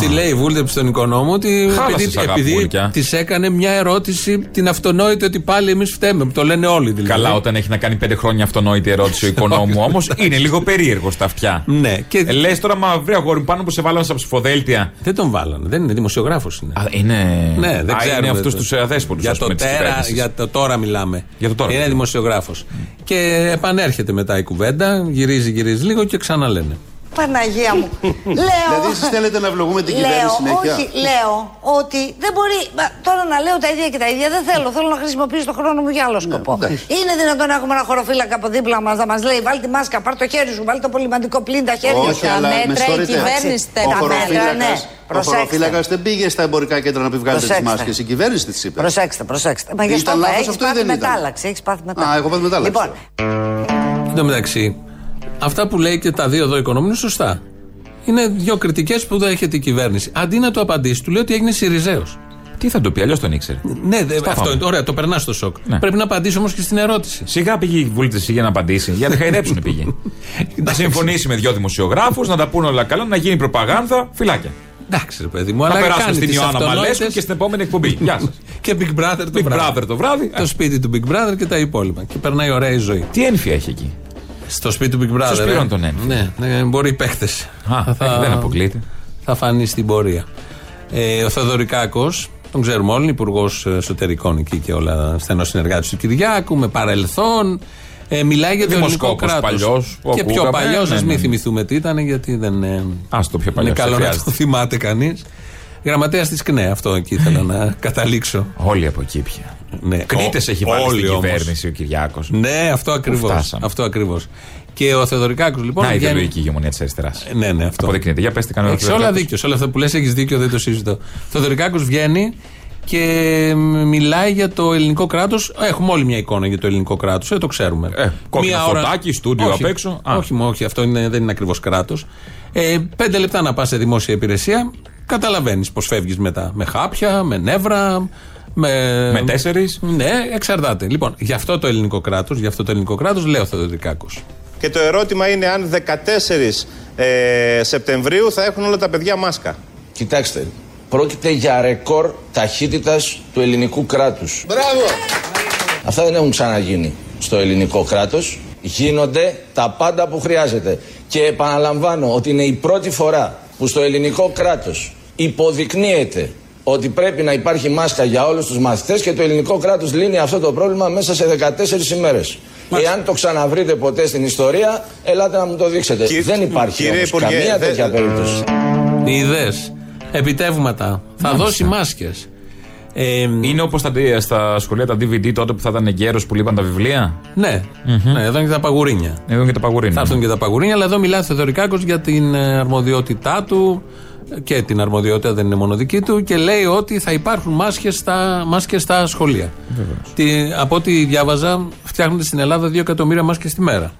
Τι λέει η βούλτεψη στον οικονόμο, ότι Χάλασες, επειδή, αγάπη επειδή μου, Λουκιά. της έκανε μια ερώτηση την αυτονόητη ότι πάλι εμείς φταίμε. Που το λένε όλοι δηλαδή. Καλά, όταν έχει να κάνει πέντε χρόνια αυτονόητη ερώτηση ο οικονόμου όμως, είναι λίγο περίεργο στα αυτιά. Ναι, και Ε, Λες τώρα, μα βρει αγόρι μου, πάνω που σε βάλαμε στα ψηφοδέλτια. δεν τον βάλανε. Δεν είναι δημοσιογράφος είναι. Α, είναι. Ναι, δεν Α, ξέρουμε. Είναι αυτού τους αδέσποτους. Για, το τέρα, για το τώρα μιλάμε. Για το τώρα Είναι μιλάμε. δημοσιογράφος. Και επανέρχεται μετά η κουβέντα, γυρίζει, γυρίζει λίγο και ξαναλένε. Παναγία μου. λέω. Δηλαδή, εσείς θέλετε να ευλογούμε την κυβέρνηση λέω, συνέχεια; Όχι, λέω ότι δεν μπορεί. μα, τώρα να λέω τα ίδια και τα ίδια δεν θέλω. Θέλω να χρησιμοποιήσω το χρόνο μου για άλλο σκοπό. Ναι, εντάξει. Είναι δυνατόν να έχουμε ένα χωροφύλακα από δίπλα μας να μας λέει: Βάλει τη μάσκα, πάρ το χέρι σου, βάλει το πολυμαντικό πλήν τα χέρια Όχι, σου. αλλά με μέτρα η συγχωρείτε. κυβέρνηση τα Ο μέτρα, χωροφύλακας- ναι. Ο Προσέξτε. χωροφύλακας δεν πήγε στα εμπορικά κέντρα να πει βγάλετε τις Προσέξτε. μάσκες. Η κυβέρνηση τη είπε. Προσέξτε, προσέξτε. Μα γι' αυτό Ήταν λάθος έχεις αυτό ή πάθει δεν ήταν; μετάλλαξη. Έχεις πάθει μετάλλαξη. Α, έχω πάθει μετάλλαξη. Λοιπόν, Εν τω μεταξύ, αυτά που λέει και τα δύο εδώ οικονομούν είναι σωστά. Είναι δύο κριτικές που δεν έχετε η κυβέρνηση. Αντί να του απαντήσεις, του λέει ότι έγινε Σιριζέος. Τι θα το πει, αλλιώς τον ήξερε. Ναι, δε, αυτό φάμε. είναι ωραία, το περνάς στο σοκ. Ναι. Πρέπει να απαντήσει όμως και στην ερώτηση. Σιγά πήγε η βούλτεση για να απαντήσει. Για να χαϊδέψουν πήγε. να συμφωνήσει με δύο δημοσιογράφους, να τα πούνε όλα καλά, να γίνει προπαγάνδα. Φυλάκια. Εντάξει, ρε παιδί μου, Θα αλλά περάσουμε κάνει στην τις Ιωάννα αυτονόητες Μαλέσκου και στην επόμενη εκπομπή. Γεια σας. Και Big Brother το Big βράδυ. Brother το βράδυ. Το σπίτι του Big Brother και τα υπόλοιπα. Και περνάει ωραία η ζωή. Τι ένφια έχει εκεί. Στο σπίτι του Big Brother. Στο ε; σπίτι τον ένφια. Ναι, ναι, μπορεί οι παίχτε. Α, δεν αποκλείεται. Θα φανεί στην πορεία. Ε, ο Θεοδωρικάκος, τον ξέρουμε όλοι, υπουργός εσωτερικών εκεί και όλα στενός συνεργάτης του Κυριάκου, με παρελθόν. Ε, μιλάει για το ελληνικό Δημοσκόπος κράτος. παλιός, που Και πιο ακούγαμε. παλιός, Ναι, ας ναι, μην ναι. θυμηθούμε τι ήταν, γιατί δεν. Ε, Α το πιο παλιό. είναι καλό να το θυμάται κανείς. Γραμματέας της ΚΝΕ, αυτό εκεί ήθελα να καταλήξω. Όλοι από εκεί πια. Ναι, Κρίτε ο- έχει βάλει όλοι στην όμως. κυβέρνηση ο Κυριάκος. Ναι, αυτό ακριβώς. φτάσαμε. Αυτό ακριβώς. Και ο Θεοδωρικάκος λοιπόν. Να η βγαίνει- ιδεολογική ηγεμονία της αριστεράς. Ε, Ναι, ναι, αυτό. Αποδεικνύεται. Για πέστε κανένα Έχεις όλα δίκιο. Σε όλα αυτά που λες, έχεις δίκιο, δεν το συζητώ. Θεοδωρικάκος βγαίνει και μ, μιλάει για το ελληνικό κράτος. Έχουμε όλη μια εικόνα για το ελληνικό κράτος, ε, το ξέρουμε. Ε, κόκκινο φωτάκι, στούντιο όχι, απ' έξω. Α. Όχι, μ, όχι, αυτό είναι, δεν είναι ακριβώς κράτος. Ε, πέντε λεπτά να πας σε δημόσια υπηρεσία, καταλαβαίνεις πώ φεύγεις μετά. Με χάπια, με νεύρα. Με, Με τέσσερις; Ναι, εξαρτάται. Λοιπόν, γι' αυτό το ελληνικό κράτος, γι' αυτό το ελληνικό κράτος, λέω Θεοδωρικάκος. Και το ερώτημα είναι αν 14 ε, Σεπτεμβρίου θα έχουν όλα τα παιδιά μάσκα. Κοιτάξτε, πρόκειται για ρεκόρ ταχύτητας του ελληνικού κράτους. Μπράβο! Αυτά δεν έχουν ξαναγίνει στο ελληνικό κράτος. Γίνονται τα πάντα που χρειάζεται. Και επαναλαμβάνω ότι είναι η πρώτη φορά που στο ελληνικό κράτος υποδεικνύεται ότι πρέπει να υπάρχει μάσκα για όλους τους μαθητές και το ελληνικό κράτος λύνει αυτό το πρόβλημα μέσα σε 14 ημέρες. Εάν το ξαναβρείτε ποτέ στην ιστορία, ελάτε να μου το δείξετε. δεν υπάρχει κύριε όμως Υπουργέ, καμία δεν- τέτοια περίπτωση. Ιδέες. Επιτεύγματα. Θα δώσει μάσκες. Ε, Είναι όπως στα σχολεία τα DVD τότε που θα ήταν γέρος που λείπαν τα βιβλία; ναι, ναι, εδώ είναι και τα παγουρίνια. Εδώ είναι και τα παγουρίνια. Θα έρθουν και τα παγουρίνια, αλλά εδώ μιλάει ο Θεοδωρικάκος για την ε, αρμοδιότητά του και την αρμοδιότητα δεν είναι μόνο δική του και λέει ότι θα υπάρχουν μάσκες στα, μάσκες στα σχολεία. Τι, από ό,τι διάβαζα, φτιάχνονται στην Ελλάδα 2 εκατομμύρια μάσκες τη μέρα.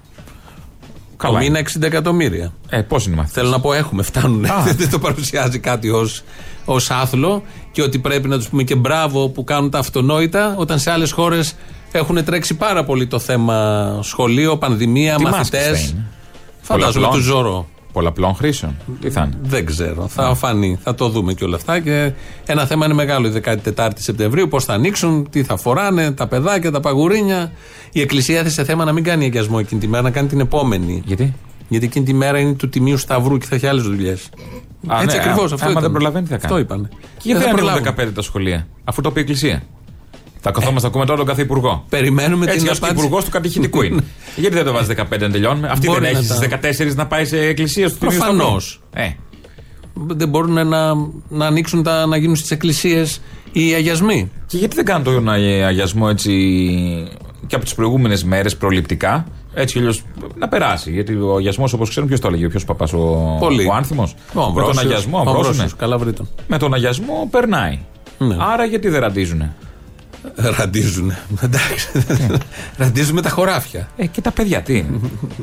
Καλά Το μήνα είναι. 60 εκατομμύρια. Ε, πώς είναι μαθητέ. Θέλω να πω, έχουμε, φτάνουν. δεν το παρουσιάζει κάτι ως ως άθλο και ότι πρέπει να τους πούμε και μπράβο που κάνουν τα αυτονόητα, όταν σε άλλες χώρες έχουν τρέξει πάρα πολύ το θέμα σχολείο, πανδημία, Τι μάσκες μαθητές. θα είναι; Φαντάζομαι Πολλαπλών; του ζωρό. Πολλαπλών χρήσεων. Τι θα είναι; Δεν ξέρω. Θα φανεί. Θα το δούμε και όλα αυτά. Και ένα θέμα είναι μεγάλο η 14η Σεπτεμβρίου. Πώς θα ανοίξουν, τι θα φοράνε, τα παιδάκια, τα παγουρίνια. Η Εκκλησία έθεσε σε θέμα να μην κάνει αγιασμό εκείνη τη μέρα, να κάνει την επόμενη. Γιατί; Γιατί εκείνη τη μέρα είναι του Τιμίου Σταυρού και θα έχει άλλες δουλειές. Α, Έτσι ναι, ακριβώς. α, Αυτό άμα ήταν. δεν προλαβαίνει, τι θα κάνει; Αυτό είπανε. Και γιατί θα δεν ανοίγουν προλάβουν. 15 τα σχολεία, αφού το πει η Εκκλησία. Θα καθόμαστε να ακούμε τώρα τον κάθε υπουργό. Περιμένουμε Έτσι, την ως και απάντηση. υπουργός του κατηχητικού είναι. γιατί δεν το βάζεις 15 να τελειώνουμε; Αυτή Μπορεί δεν να έχεις τα- στι 14 να πάει σε εκκλησία του Τιμίου Προφανώς. Σταυρού. Ε, Δεν μπορούν να, να ανοίξουν τα, να γίνουν στις εκκλησίες οι αγιασμοί. Και γιατί δεν κάνουν τον ε, αγιασμό έτσι και από τις προηγούμενες μέρες προληπτικά. Έτσι κι αλλιώς να περάσει. Γιατί ο αγιασμός, όπως ξέρουμε, ποιος το έλεγε, ποιος παπάς, ο, Πολύ. ο άνθιμος; Ο Με τον Αμβρόσιος. αγιασμό, Ο Αμβρόσιος, Αμβρόσιος, ναι. Καλά βρήτον. Με τον αγιασμό περνάει. Ναι. Άρα γιατί δεν ραντίζουνε; Ραντίζουν. Εντάξει. Ραντίζουν με τα χωράφια. Ε, και τα παιδιά τι.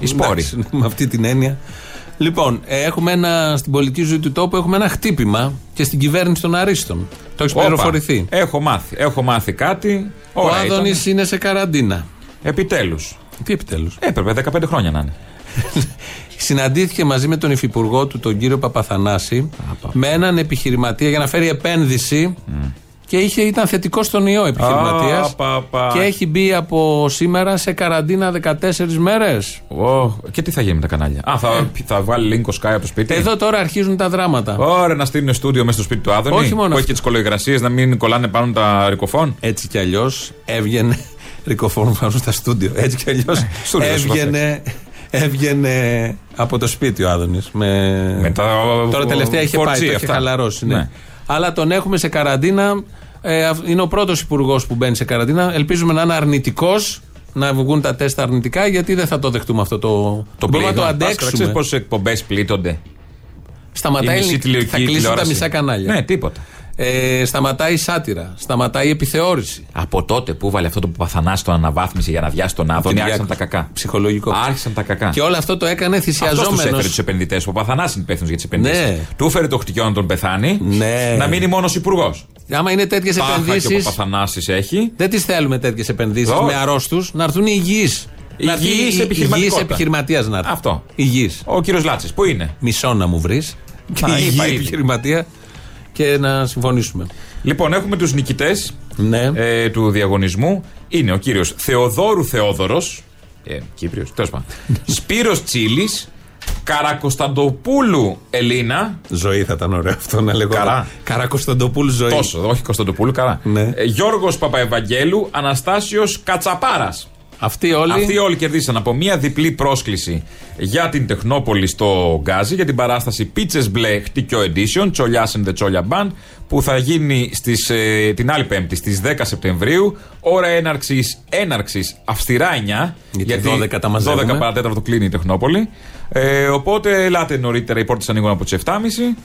Οι σπόροι. Εντάξει, με αυτή την έννοια. Λοιπόν, ε, έχουμε ένα, στην πολιτική ζωή του τόπου έχουμε ένα χτύπημα και στην κυβέρνηση των Αρίστων. Το έχεις Όπα, πληροφορηθεί; Έχω μάθει. Έχω μάθει κάτι. Ο Ωραία Άδωνης ήταν. είναι σε καραντίνα. Επιτέλους. Τι επιτέλους; Έπρεπε 15 χρόνια να είναι. Συναντήθηκε μαζί με τον υφυπουργό του, τον κύριο Παπαθανάση, με έναν επιχειρηματία για να φέρει επένδυση. Και είχε, ήταν θετικό στον ιό επιχειρηματίας. Α, πα, πα. Και έχει μπει από σήμερα σε καραντίνα 14 μέρες. Ω, και τι θα γίνει με τα κανάλια; Α, θα, θα βάλει link ο Sky από το σπίτι; Εδώ τώρα αρχίζουν τα δράματα. Ωραία, να στείλουν στούντιο μέσα στο σπίτι του Άδωνη. Όχι μόνο Που έχει αυτό. και τις κολοϊγρασίε να μην κολλάνε πάνω τα ρικοφών. Έτσι κι αλλιώς έβγαινε. Ρικοφόρμα πάνω στα στούντιο. Έτσι κι αλλιώς στούντιο σου έβγαινε έβγαινε από το σπίτι ο Άδωνης. Με... Με τα Τώρα τελευταία είχε 4G πάει, το είχε αυτά. χαλαρώσει. Ναι. Ναι. Αλλά τον έχουμε σε καραντίνα. Ε, αυ- είναι ο πρώτος υπουργός που μπαίνει σε καραντίνα. Ελπίζουμε να είναι αρνητικός, να βγουν τα τεστ αρνητικά, γιατί δεν θα το δεχτούμε αυτό το. Το μπορούμε να το πλήγμα. αντέξουμε. Ξέρει πόσες εκπομπές πλήττονται; Σταματάει Η μισή η- τηλεοπτική θα κλείσουν τα τηλεόραση. μισά κανάλια. Ναι, τίποτα. Ε, σταματάει η σάτυρα. Σταματάει η επιθεώρηση. Από τότε που βάλε αυτό το Παπαθανάση τον αναβάθμισε για να βιάσει τον Άδωνη, Κυριάκος. άρχισαν τα κακά. Ψυχολογικό. Άρχισαν τα κακά. Και όλο αυτό το έκανε Αυτός τους θυσιαζόμενος. έφερε τους επενδυτές. Ο Παπαθανάση είναι υπεύθυνος για τις επενδύσεις. Ναι. Του έφερε το χτυκιό να τον πεθάνει. Ναι. Να μείνει μόνος υπουργός. Άμα είναι τέτοιες Τάχα και ο επενδύσει. Παπαθανάση έχει. Δεν τις θέλουμε τέτοιες επενδύσεις Όχι. με αρρώστους. Να έρθουν υγιείς. Υγιής επιχειρηματικότητα. επιχειρηματίας να έρθει. Αυτό. Υγιή. Ο κύριος Λάτσης, πού είναι; Μισό να μου βρεις. Και Να, υγιή είπα ήδη. επιχειρηματία. Και να συμφωνήσουμε. Λοιπόν, έχουμε τους νικητές Ναι. ε, του διαγωνισμού. Είναι ο κύριος Θεοδόρου Θεόδωρος. Ε, Κύπριος, τέλος πάντων. Σπύρος Τσίλης. Καρακοσταντοπούλου Ελίνα. Ζωή θα ήταν ωραίο αυτό να λέγω. Καρά. Καρά Κωνσταντοπούλου ζωή. Τόσο, όχι Κωνσταντοπούλου, καρά. Ναι. Ε, Γιώργος Παπαευαγγέλου, Αναστάσιος Κατσαπάρας. Αυτοί όλοι. Αυτοί όλοι κερδίσαν από μία διπλή πρόσκληση για την Τεχνόπολη στο Γκάζι για την παράσταση Πίτσες Μπλε Χτυκιό Edition, Τσολιάς and the Τσόλια Band, που θα γίνει στις, ε, την άλλη Πέμπτη στις 10 Σεπτεμβρίου. Ώρα έναρξης, έναρξης αυστηρά 9. Γιατί 12 τα μαζεύουμε. 12 παρατέταρτο κλείνει η Τεχνόπολη. Ε, οπότε ελάτε νωρίτερα, οι πόρτες ανοίγουν από τις 7.30.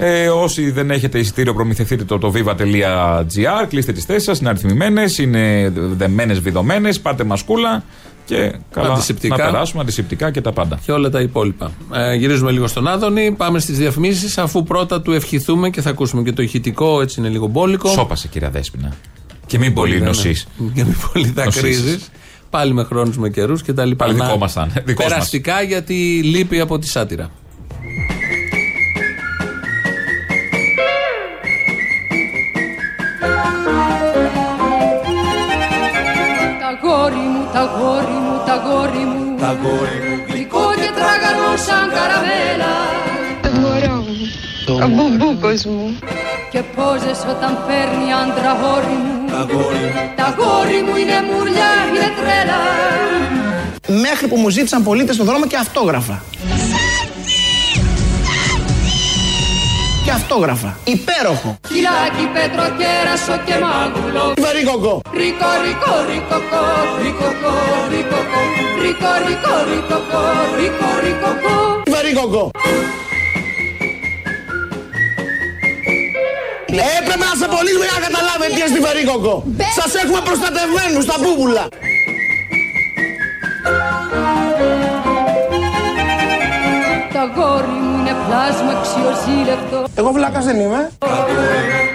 Ε, όσοι δεν έχετε εισιτήριο, προμηθευτείτε το, το viva.gr. Κλείστε τις θέσεις σας. Είναι αριθμημένες, είναι δεμένες, βιδωμένες. Πάρτε μασκούλα και καλά Αντισηπτικά. να περάσουμε αντισηπτικά και τα πάντα. Και όλα τα υπόλοιπα. Ε, γυρίζουμε λίγο στον Άδωνη. Πάμε στις διαφημίσεις. Αφού πρώτα του ευχηθούμε και θα ακούσουμε και το ηχητικό, έτσι είναι λίγο μπόλικο. Σώπασε, κυρία Δέσπινα. Και μην πολύ Ναι, ναι. νοσείς. Και μην πολύ Νοσείς. δακρύζει. Πάλι με χρόνους με καιρούς και τα λοιπά. Πάλι Να- δικό μας θα είναι. Δικός μας. Περαστικά γιατί λείπει από τη σάτυρα. Γόρι μου, τα γόρι μου. Τα γόρι μου Γλυκό και τραγανό σαν καραβέλα Το μωρό μου, ο μπουμπούκος μου. Και πόζες όταν παίρνει άντρα γόρι μου. Τα γόρι μου. Τα γόρι μου είναι μουρλιά, είναι τρέλα. Μέχρι που μου ζήτησαν πολίτες στον δρόμο και αυτόγραφα. Αυτόγραφα. Υπέροχο. Χιλάκι, πέτρο, κέρασο και μάγουλο Βαρύκοκο. Ρίκο, ρίκο, ρίκοκο, ρίκοκο, ρίκοκο Ρίκο, ρίκο, ρίκοκο, ρίκο, ρίκοκο Βαρύκοκο. Έπρεπε να σε απολύσουμε για να καταλάβετε τι είναι στη Βαρύκοκο. Σας έχουμε προστατευμένους στα μπούμπουλα. Τα γόρι μου είναι πλάσμα αξιοζήλευτο Εγώ βλάκας δεν είμαι.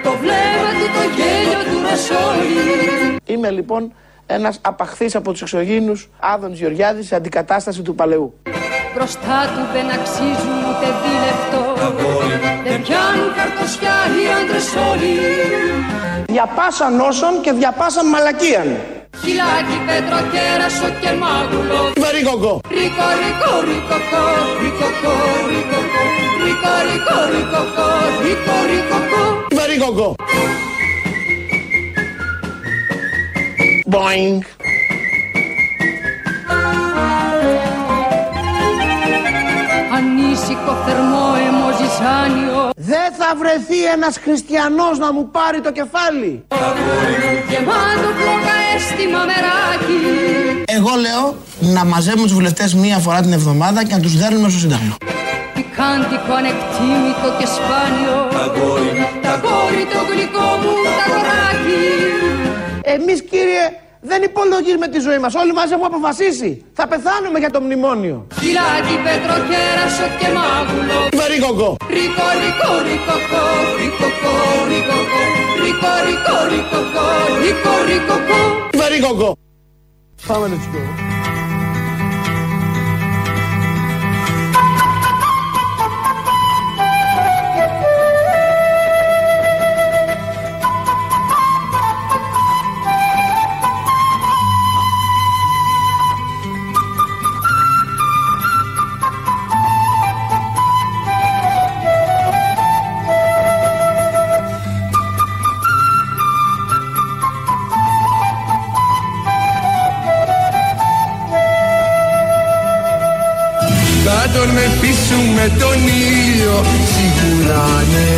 Το βλέμμα του, το γέλιο του ρεσόλι Είμαι λοιπόν ένας απαχθής από τους εξωγήινους Άδωνης Γεωργιάδης σε αντικατάσταση του παλαιού. Μπροστά του δεν αξίζουν ούτε δίλεπτο Δεν πιάνουν καρτοσιά οι άντρες όλοι Διαπάσαν όσων και διαπάσαν μαλακίαν. Χιλάκι, πέτρο, κέρασο και μάγουλο Βαρύκοκο. Ρίκο, ρίκο, ρίκοκο, ρίκοκο, ρίκοκο Ρίκο, ρίκο, ρίκοκο, ρίκο, ρίκοκο Βαρύκοκο. Boing. Ανήσυχο, θερμό, αιμοζησάνιο Δεν θα βρεθεί ένας χριστιανός να μου πάρει το κεφάλι. Γεμάτο φλόγα αίσθημα μεράκι Εγώ λέω να μαζεύουμε τους βουλευτές μία φορά την εβδομάδα και να τους δέρνουμε στο Σύνταγμα. Πικάντικο, ανεκτήμητο και σπάνιο Τα γόρι το γλυκό μου, τα γοράκι Εμείς κύριε δεν υπολογίζουμε τη ζωή μας. Όλοι μας έχουμε αποφασίσει. Θα πεθάνουμε για το μνημόνιο. Φυλάκι, πέτρο, κέρασο και μάγουλο Βαρύκοκο. Ρίκο, ρίκο, ρίκοκο, ρίκοκο, ρίκοκο Ρίκο, ρίκο, ρίκοκο, ρίκο, ρίκοκο Βαρύκοκο. Πάμε let's go. Μεθύσουμε τον ήλιο σίγουρα ναι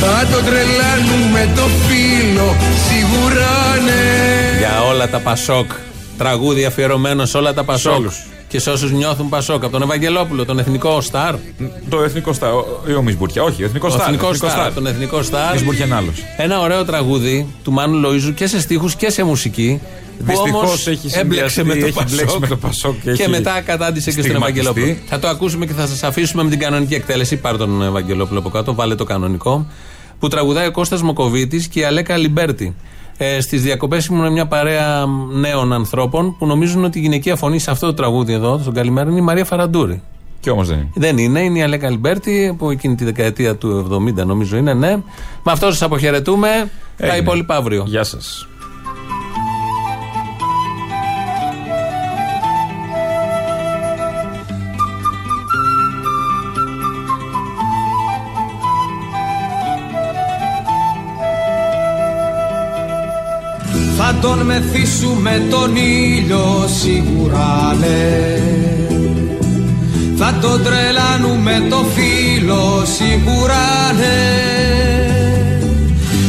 Θα τον τρελάνουμε το φίλο σίγουρα ναι Για όλα τα Πασόκ. Τραγούδι αφιερωμένο σε όλα τα Πασόκ. Και σε όσους νιώθουν Πασόκ. Από τον Ευαγγελόπουλο, τον εθνικό στάρ. Το εθνικό στάρ. Ή ο Μισμπουρκιά. Όχι, ο εθνικός Ο στάρ. εθνικός στάρ, τον εθνικό στάρ. Μισμπουρκιά είναι άλλο. Ένα ωραίο τραγούδι του Μάνου Λοίζου και σε στίχους και σε μουσική. Που Δυστυχώς όμως έχει έμπλεξε συνδυαστεί, με το, έχει Πασόκ μπλέξει με το Πασόκ και και έχει μετά κατάντησε και στον στιγματιστεί. Ευαγγελόπουλο. Θα το ακούσουμε και θα σας αφήσουμε με την κανονική εκτέλεση. Πάρε τον Ευαγγελόπουλο από κάτω, βάλε το κανονικό. Που τραγουδάει ο Κώστας Σμοκοβίτης και η Αλέκα Αλιμπέρτη. Ε, Στις διακοπές ήμουν μια παρέα νέων ανθρώπων που νομίζουν ότι η γυναικεία φωνή σε αυτό το τραγούδι εδώ, στο Καλημέρα, είναι η Μαρία Φαραντούρη. Και όμως δεν είναι. Δεν είναι, είναι η Αλέκα Αλιμπέρτη που εκείνη τη δεκαετία του 70 νομίζω είναι, ναι. Με αυτό σας αποχαιρετούμε. Τα Έγινε. υπόλοιπα αύριο. Γεια σας. Θα τον μεθύσουμε τον ήλιο σίγουρα ναι. Θα τον τρελάνουμε το φίλο σίγουρα ναι.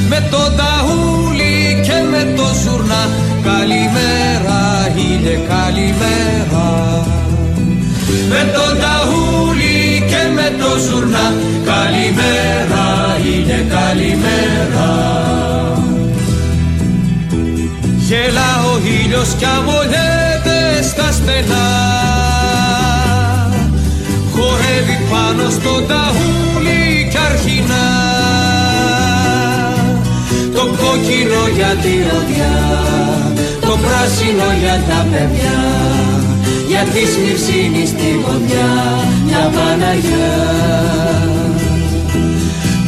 Με το ταούλι και με το ζουρνά Καλημέρα ήλιε καλημέρα. Με το ταούλι και με το ζουρνά Καλημέρα ήλιε καλημέρα Γελά ο ήλιος κι αμολιέται στα στενά Χορεύει πάνω στο ταούλι κι αρχινά. Το κόκκινο για τη ροδιά Το πράσινο για τα παιδιά. Για τη Σμυρσίνη στη βοδιά Μια Παναγιά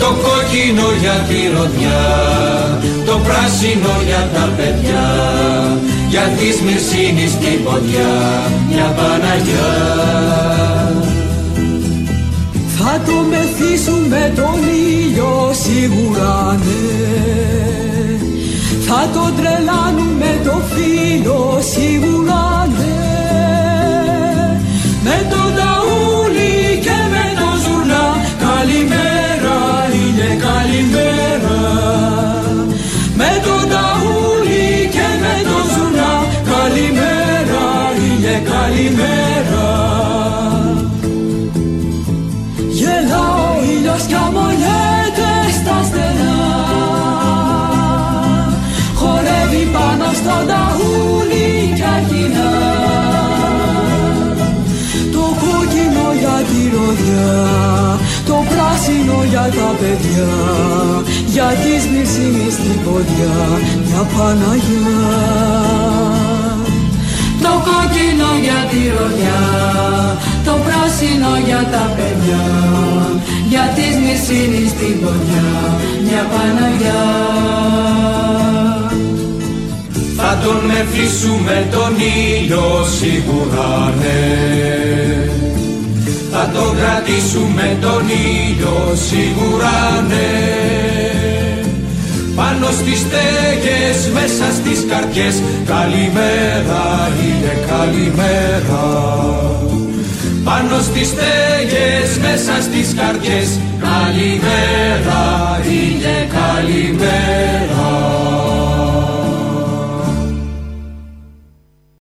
το κόκκινο για τη ροδιά, το πράσινο για τα παιδιά, για τη Σμυρσίνη στην ποδιά, μια Παναγιά. Θα το μεθύσουμε τον ήλιο σίγουρα ναι Θα το τρελάνουμε το φίλο σίγουρα πράσινο για τα παιδιά Για τη σμυρσίνη στην ποδιά Μια Παναγιά το κόκκινο για τη ροδιά, το πράσινο για τα παιδιά, για τη μυρσίνη στην ποδιά, μια Παναγιά. Θα τον μεθύσουμε τον ήλιο σίγουρα ναι, θα τον κρατήσουμε τον ήλιο σίγουρα ναι. Πάνω στις στέγες, μέσα στις καρδιές Καλημέρα, ήλιε καλημέρα Πάνω στις στέγες, μέσα στις καρδιές Καλημέρα, ήλιε καλημέρα